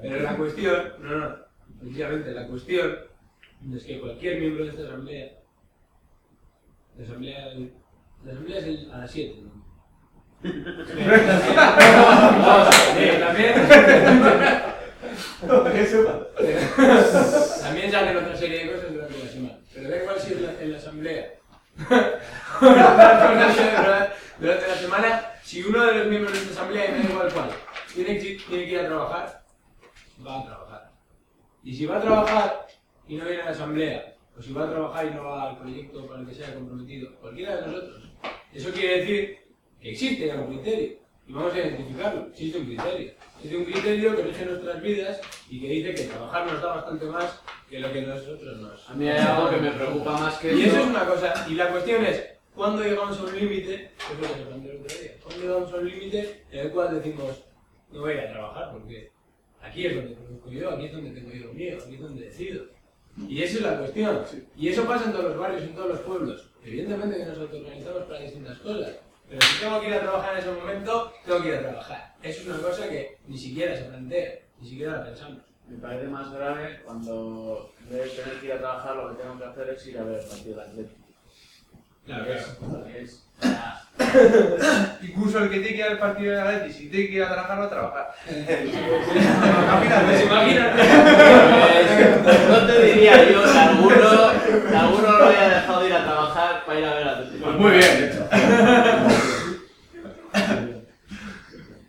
Pero la cuestión, no, no, efectivamente, la cuestión es que cualquier miembro de esta asamblea, la asamblea, la asamblea es el- a las 7, ¿no? También, también salen otra serie de cosas durante la semana, pero da igual si es la- en la asamblea. durante la semana, si uno de los miembros de esta asamblea, y da igual cuál, tiene que, tiene que ir a trabajar, va a trabajar. Y si va a trabajar y no viene a la asamblea, o si va a trabajar y no va al proyecto para el que se haya comprometido, cualquiera de nosotros, eso quiere decir que existe un criterio. Y vamos a identificarlo, existe un criterio. Existe un criterio que rige nuestras vidas y que dice que trabajar nos da bastante más que lo que nosotros nos... A mí hay algo que me preocupa más que Y eso es una cosa, y la cuestión es, ¿cuándo llegamos a un límite? es lo que se planteó el otro día. ¿Cuándo llegamos a un límite en el cual decimos, no voy a ir a trabajar porque aquí es donde produzco yo, aquí es donde tengo yo lo mío, aquí es donde decido? Y esa es la cuestión. Y eso pasa en todos los barrios, en todos los pueblos. Evidentemente que nos autoorganizamos para distintas cosas. Pero si tengo que ir a trabajar en ese momento, tengo que ir a trabajar. Eso es una cosa que ni siquiera se plantea, ni siquiera la pensamos. Me parece más grave cuando en vez de tener que ir a trabajar, lo que tengo que hacer es ir a ver el partido del Atlético. Claro, es- Incluso el que tiene que ir al partido de Atleti, si tiene que ir a trabajar, va a trabajar. Pues imagínate. Pues, no te diría yo que alguno, alguno lo haya dejado de ir a trabajar para ir a ver al Atlético. Pues muy bien.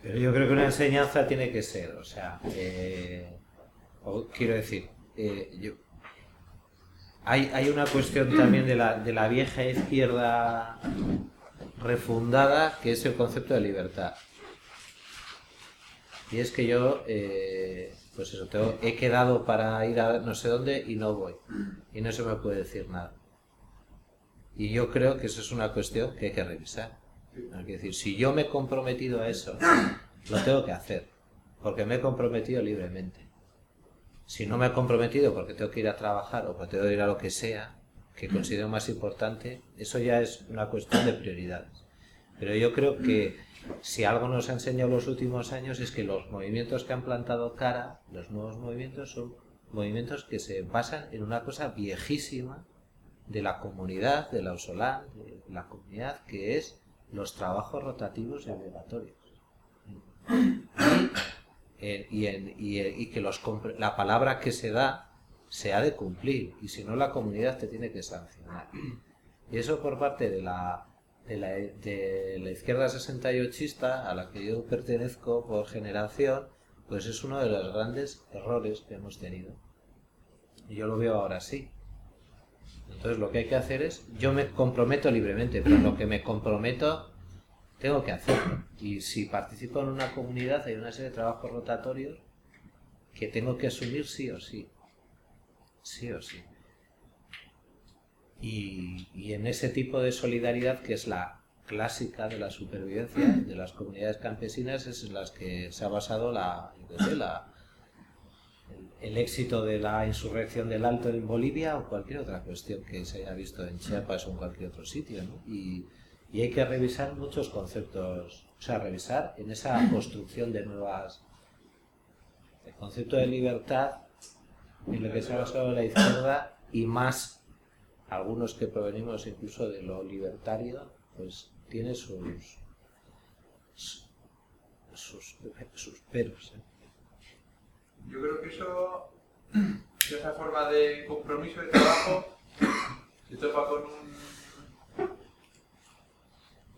Pero yo creo que una enseñanza tiene que ser, o sea, eh, quiero decir, eh, yo, hay, hay una cuestión también de la, de la vieja izquierda refundada que es el concepto de libertad. Y es que yo, eh, pues eso, tengo- he quedado para ir a no sé dónde y no voy. Y no se me puede decir nada. Y yo creo que eso es una cuestión que hay que revisar. Hay que decir, si yo me he comprometido a eso, lo tengo que hacer, porque me he comprometido libremente. Si no me he comprometido porque tengo que ir a trabajar o porque tengo que ir a lo que sea, que considero más importante, eso ya es una cuestión de prioridades. Pero yo creo que si algo nos ha enseñado los últimos años es que los movimientos que han plantado cara, los nuevos movimientos, son movimientos que se basan en una cosa viejísima de la comunidad, de la Ausolán, de la comunidad, que es los trabajos rotativos y obligatorios. Y en- y, y que los la palabra que se da se ha de cumplir, y si no la comunidad te tiene que sancionar. Y eso por parte de la, de la, de la izquierda 68ista, a la que yo pertenezco por generación, pues es uno de los grandes errores que hemos tenido. Y yo lo veo ahora así. Entonces lo que hay que hacer es, yo me comprometo libremente, pero lo que me comprometo tengo que hacerlo. Y si participo en una comunidad hay una serie de trabajos rotatorios que tengo que asumir sí o sí. Sí o sí. Y, y en ese tipo de solidaridad que es la clásica de la supervivencia de las comunidades campesinas es en las que se ha basado la, el, el éxito de la insurrección del Alto en Bolivia o cualquier otra cuestión que se haya visto en Chiapas o en cualquier otro sitio. ¿no? Y, y hay que revisar muchos conceptos, o sea, revisar en esa construcción de nuevas... El concepto de libertad en lo que se ha basado la izquierda y más algunos que provenimos incluso de lo libertario, pues tiene sus sus, sus peros. ¿eh? Yo creo que eso, esa forma de compromiso de trabajo, se topa con un,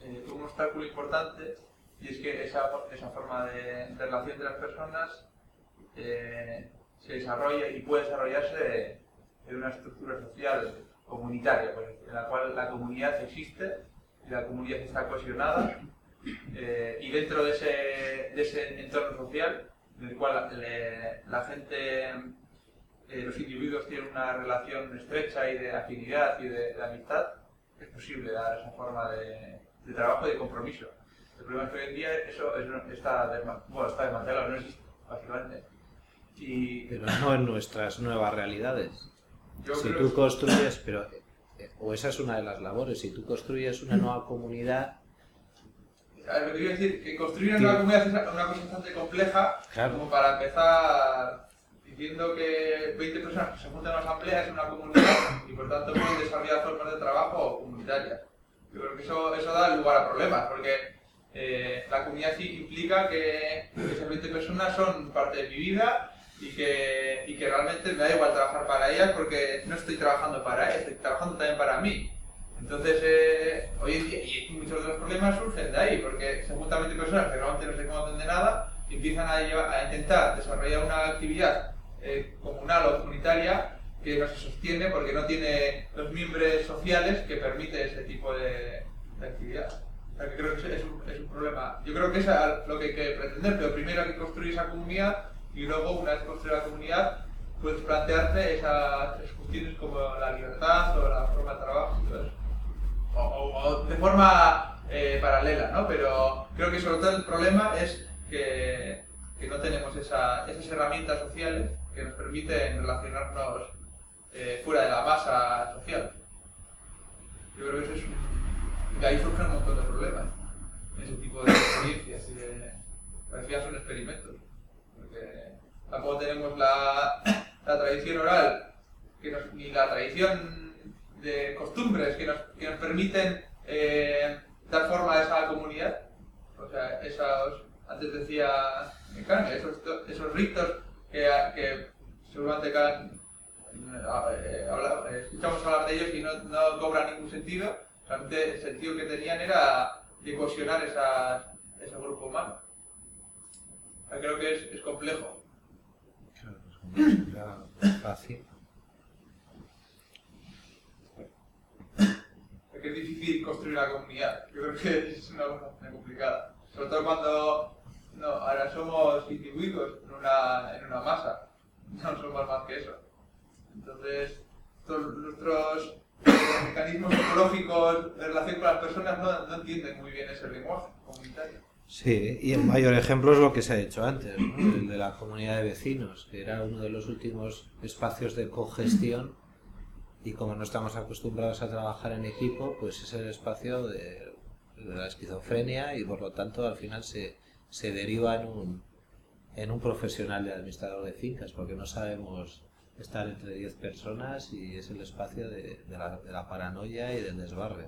eh, un obstáculo importante y es que esa, esa forma de relación de las personas eh, se desarrolla y puede desarrollarse en una estructura social comunitaria, pues, en la cual la comunidad existe y la comunidad está cohesionada eh, y dentro de ese, de ese entorno social en el cual le- la gente, eh, los individuos tienen una relación estrecha y de afinidad y de, de amistad, es posible dar esa forma de, de trabajo y de compromiso. El problema es que hoy en día eso, eso está, desma- bueno, está desmantelado, no existe, básicamente. Y Pero no en nuestras nuevas realidades. Yo si tú que- construyes, pero eh, o esa es una de las labores, si tú construyes una nueva comunidad, A ver, lo que quiero decir, que construir una comunidad es una cosa bastante compleja, Claro. como para empezar diciendo que 20 personas que se juntan en una asamblea es una comunidad y por tanto pueden desarrollar formas de trabajo comunitarias. Yo creo que eso, eso da lugar a problemas, porque eh, la comunidad implica que esas 20 personas son parte de mi vida y que, y que realmente me da igual trabajar para ellas porque no estoy trabajando para ellas, estoy trabajando también para mí. Entonces, eh, hoy en día, y muchos de los problemas surgen de ahí, porque se juntan 20 personas que realmente no se conocen de nada y empiezan a, llevar- a intentar desarrollar una actividad eh, comunal o comunitaria que no se sostiene porque no tiene los miembros sociales que permite ese tipo de, de actividad. O sea, que creo que es un, es un problema. Yo creo que es lo que hay que pretender, pero primero hay que construir esa comunidad y luego, una vez construida la comunidad, puedes plantearte esas, cuestiones como la libertad o la forma de trabajo o, o- o de forma eh, paralela, ¿no? Pero creo que sobre todo el problema es que, que no tenemos esa- esas herramientas sociales que nos permiten relacionarnos eh, fuera de la masa social. Yo creo que eso es un... De ahí surgen un montón de problemas, ese tipo de experiencias y de... Final son experimentos, porque tampoco tenemos la, la tradición oral, que ni la tradición de costumbres que nos, que nos permiten eh, dar forma a esa comunidad. O sea, esos, antes decía Carmen, esos, esos ritos que, que seguramente habla- eh, escuchamos hablar de ellos y no, no cobran ningún sentido. Realmente el sentido que tenían era de cohesionar esas- ese grupo humano. O sea, creo que es, es complejo. fácil. Porque es difícil construir una comunidad. Yo creo que es una cosa muy complicada. Sobre todo cuando no, ahora somos individuos en una, en una masa. No somos más que eso. Entonces, todos nuestros mecanismos psicológicos de relación con las personas no, no entienden muy bien ese lenguaje comunitario. Sí, y el mayor ejemplo es lo que se ha hecho antes, ¿no? el de la comunidad de vecinos, que era uno de los últimos espacios de cogestión y como no estamos acostumbrados a trabajar en equipo, pues es el espacio de, de la esquizofrenia y por lo tanto al final se, se deriva en un, en un profesional de administrador de fincas, porque no sabemos estar entre 10 personas y es el espacio de, de la, de la paranoia y del desbarre.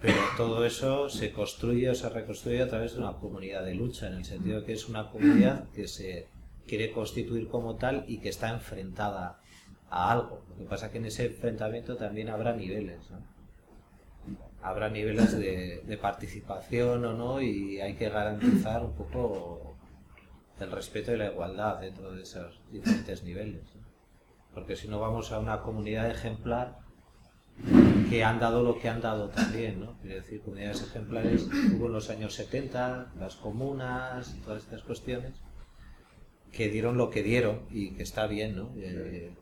Pero todo eso se construye o se reconstruye a través de una comunidad de lucha, en el sentido de que es una comunidad que se quiere constituir como tal y que está enfrentada a algo. Lo que pasa es que en ese enfrentamiento también habrá niveles. ¿no? Habrá niveles de, de participación o no y hay que garantizar un poco el respeto y la igualdad dentro de esos diferentes niveles. ¿no? Porque si no vamos a una comunidad ejemplar que han dado lo que han dado también, ¿no? Quiero decir, comunidades ejemplares hubo en los años 70, las comunas, todas estas cuestiones, que dieron lo que dieron y que está bien, ¿no? Eh,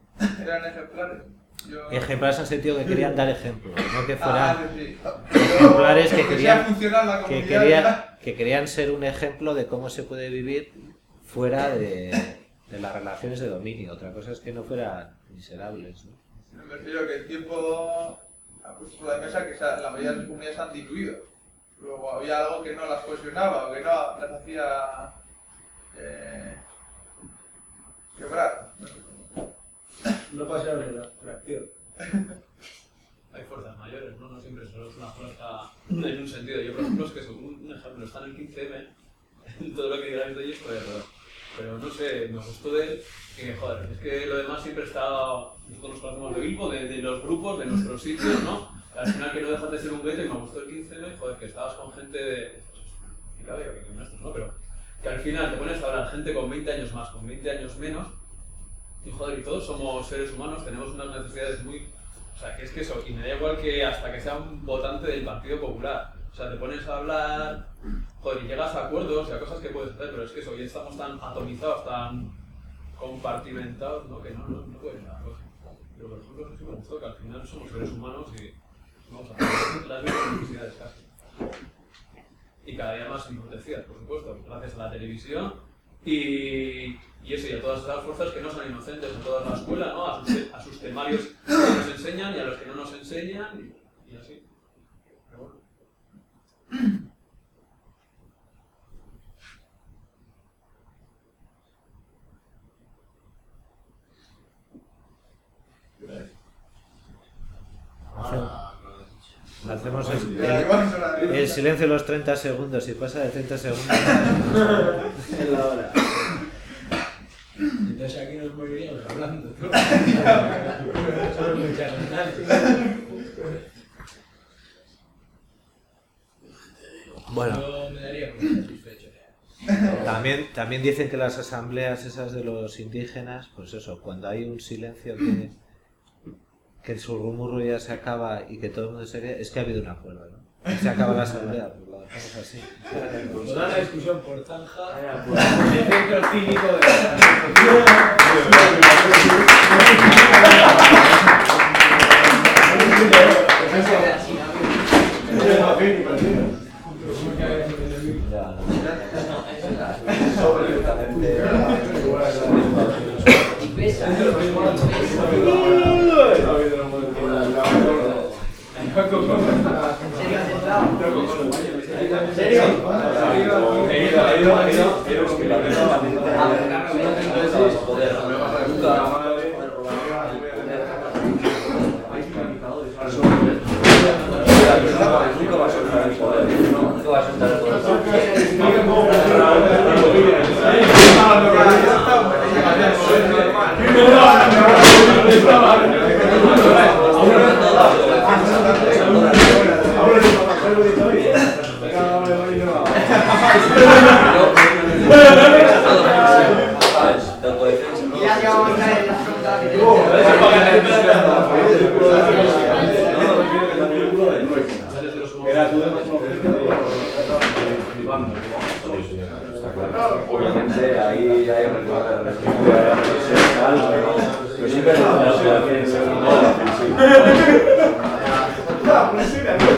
Eran ejemplares. Yo... ejemplares en el sentido que querían dar ejemplo, no que Ah, fueran sí. ejemplares que querían, que, querían, que querían ser un ejemplo de cómo se puede vivir fuera de, de las relaciones de dominio. Otra cosa es que no fueran miserables, ¿no? Me refiero que el tiempo ha puesto sobre la mesa que la mayoría de las comunidades han diluido. Luego había algo que no las cohesionaba o que no las hacía eh, quebrar. No pasa la fracción. Hay fuerzas mayores, ¿no? No siempre solo es una fuerza en un sentido. Yo, por ejemplo, es que según un ejemplo está en el 15M, todo lo que digáis de ellos, pues, pero, pero no sé, me gustó de él, que joder, es que lo demás siempre está, nosotros nos conocemos de Bilbo, de, de los grupos, de nuestros sitios, ¿no? Al final que no dejas de ser un gueto y me gustó el 15M, joder, que estabas con gente de... Y claro, que con estos, ¿no? Pero que al final te pones a hablar gente con 20 años más, con 20 años menos, y joder, y todos somos seres humanos, tenemos unas necesidades muy... O sea, que es que eso, y me da igual que hasta que sea un votante del Partido Popular. O sea, te pones a hablar, joder, y llegas a acuerdos y a cosas que puedes hacer, pero es que eso, hoy estamos tan atomizados, tan compartimentados, ¿no? Que no, no, no puede nada. Pero por ejemplo, eso sí me gustó, que al final somos seres humanos y vamos a tener las mismas necesidades casi. Y cada día más embrutecidas, por supuesto, gracias a la televisión Y, y eso, y a todas las fuerzas que no son inocentes, a toda la escuela, ¿no? a, sus, a sus temarios que nos enseñan y a los que no nos enseñan, y, y así. Pero bueno. Hacemos el, el- el silencio de los 30 segundos. Si pasa de 30 segundos. Es la hora. Entonces aquí nos moriríamos hablando. Bueno. Yo me daría satisfecho. También, también dicen que las asambleas esas de los indígenas, pues eso, cuando hay un silencio que, que el surrumurro ya se acaba y que todo el mundo se queda, es que ha habido un acuerdo, ¿no? Se acaba la asamblea, pues lo hacemos así. Toda la discusión por Tanja, Vaya, el centro cívico de va a soltar el poder, ¿no? Nunca va a soltar el poder. ¿Sabes? De autodefensa. Obviamente ahí hay Pero siempre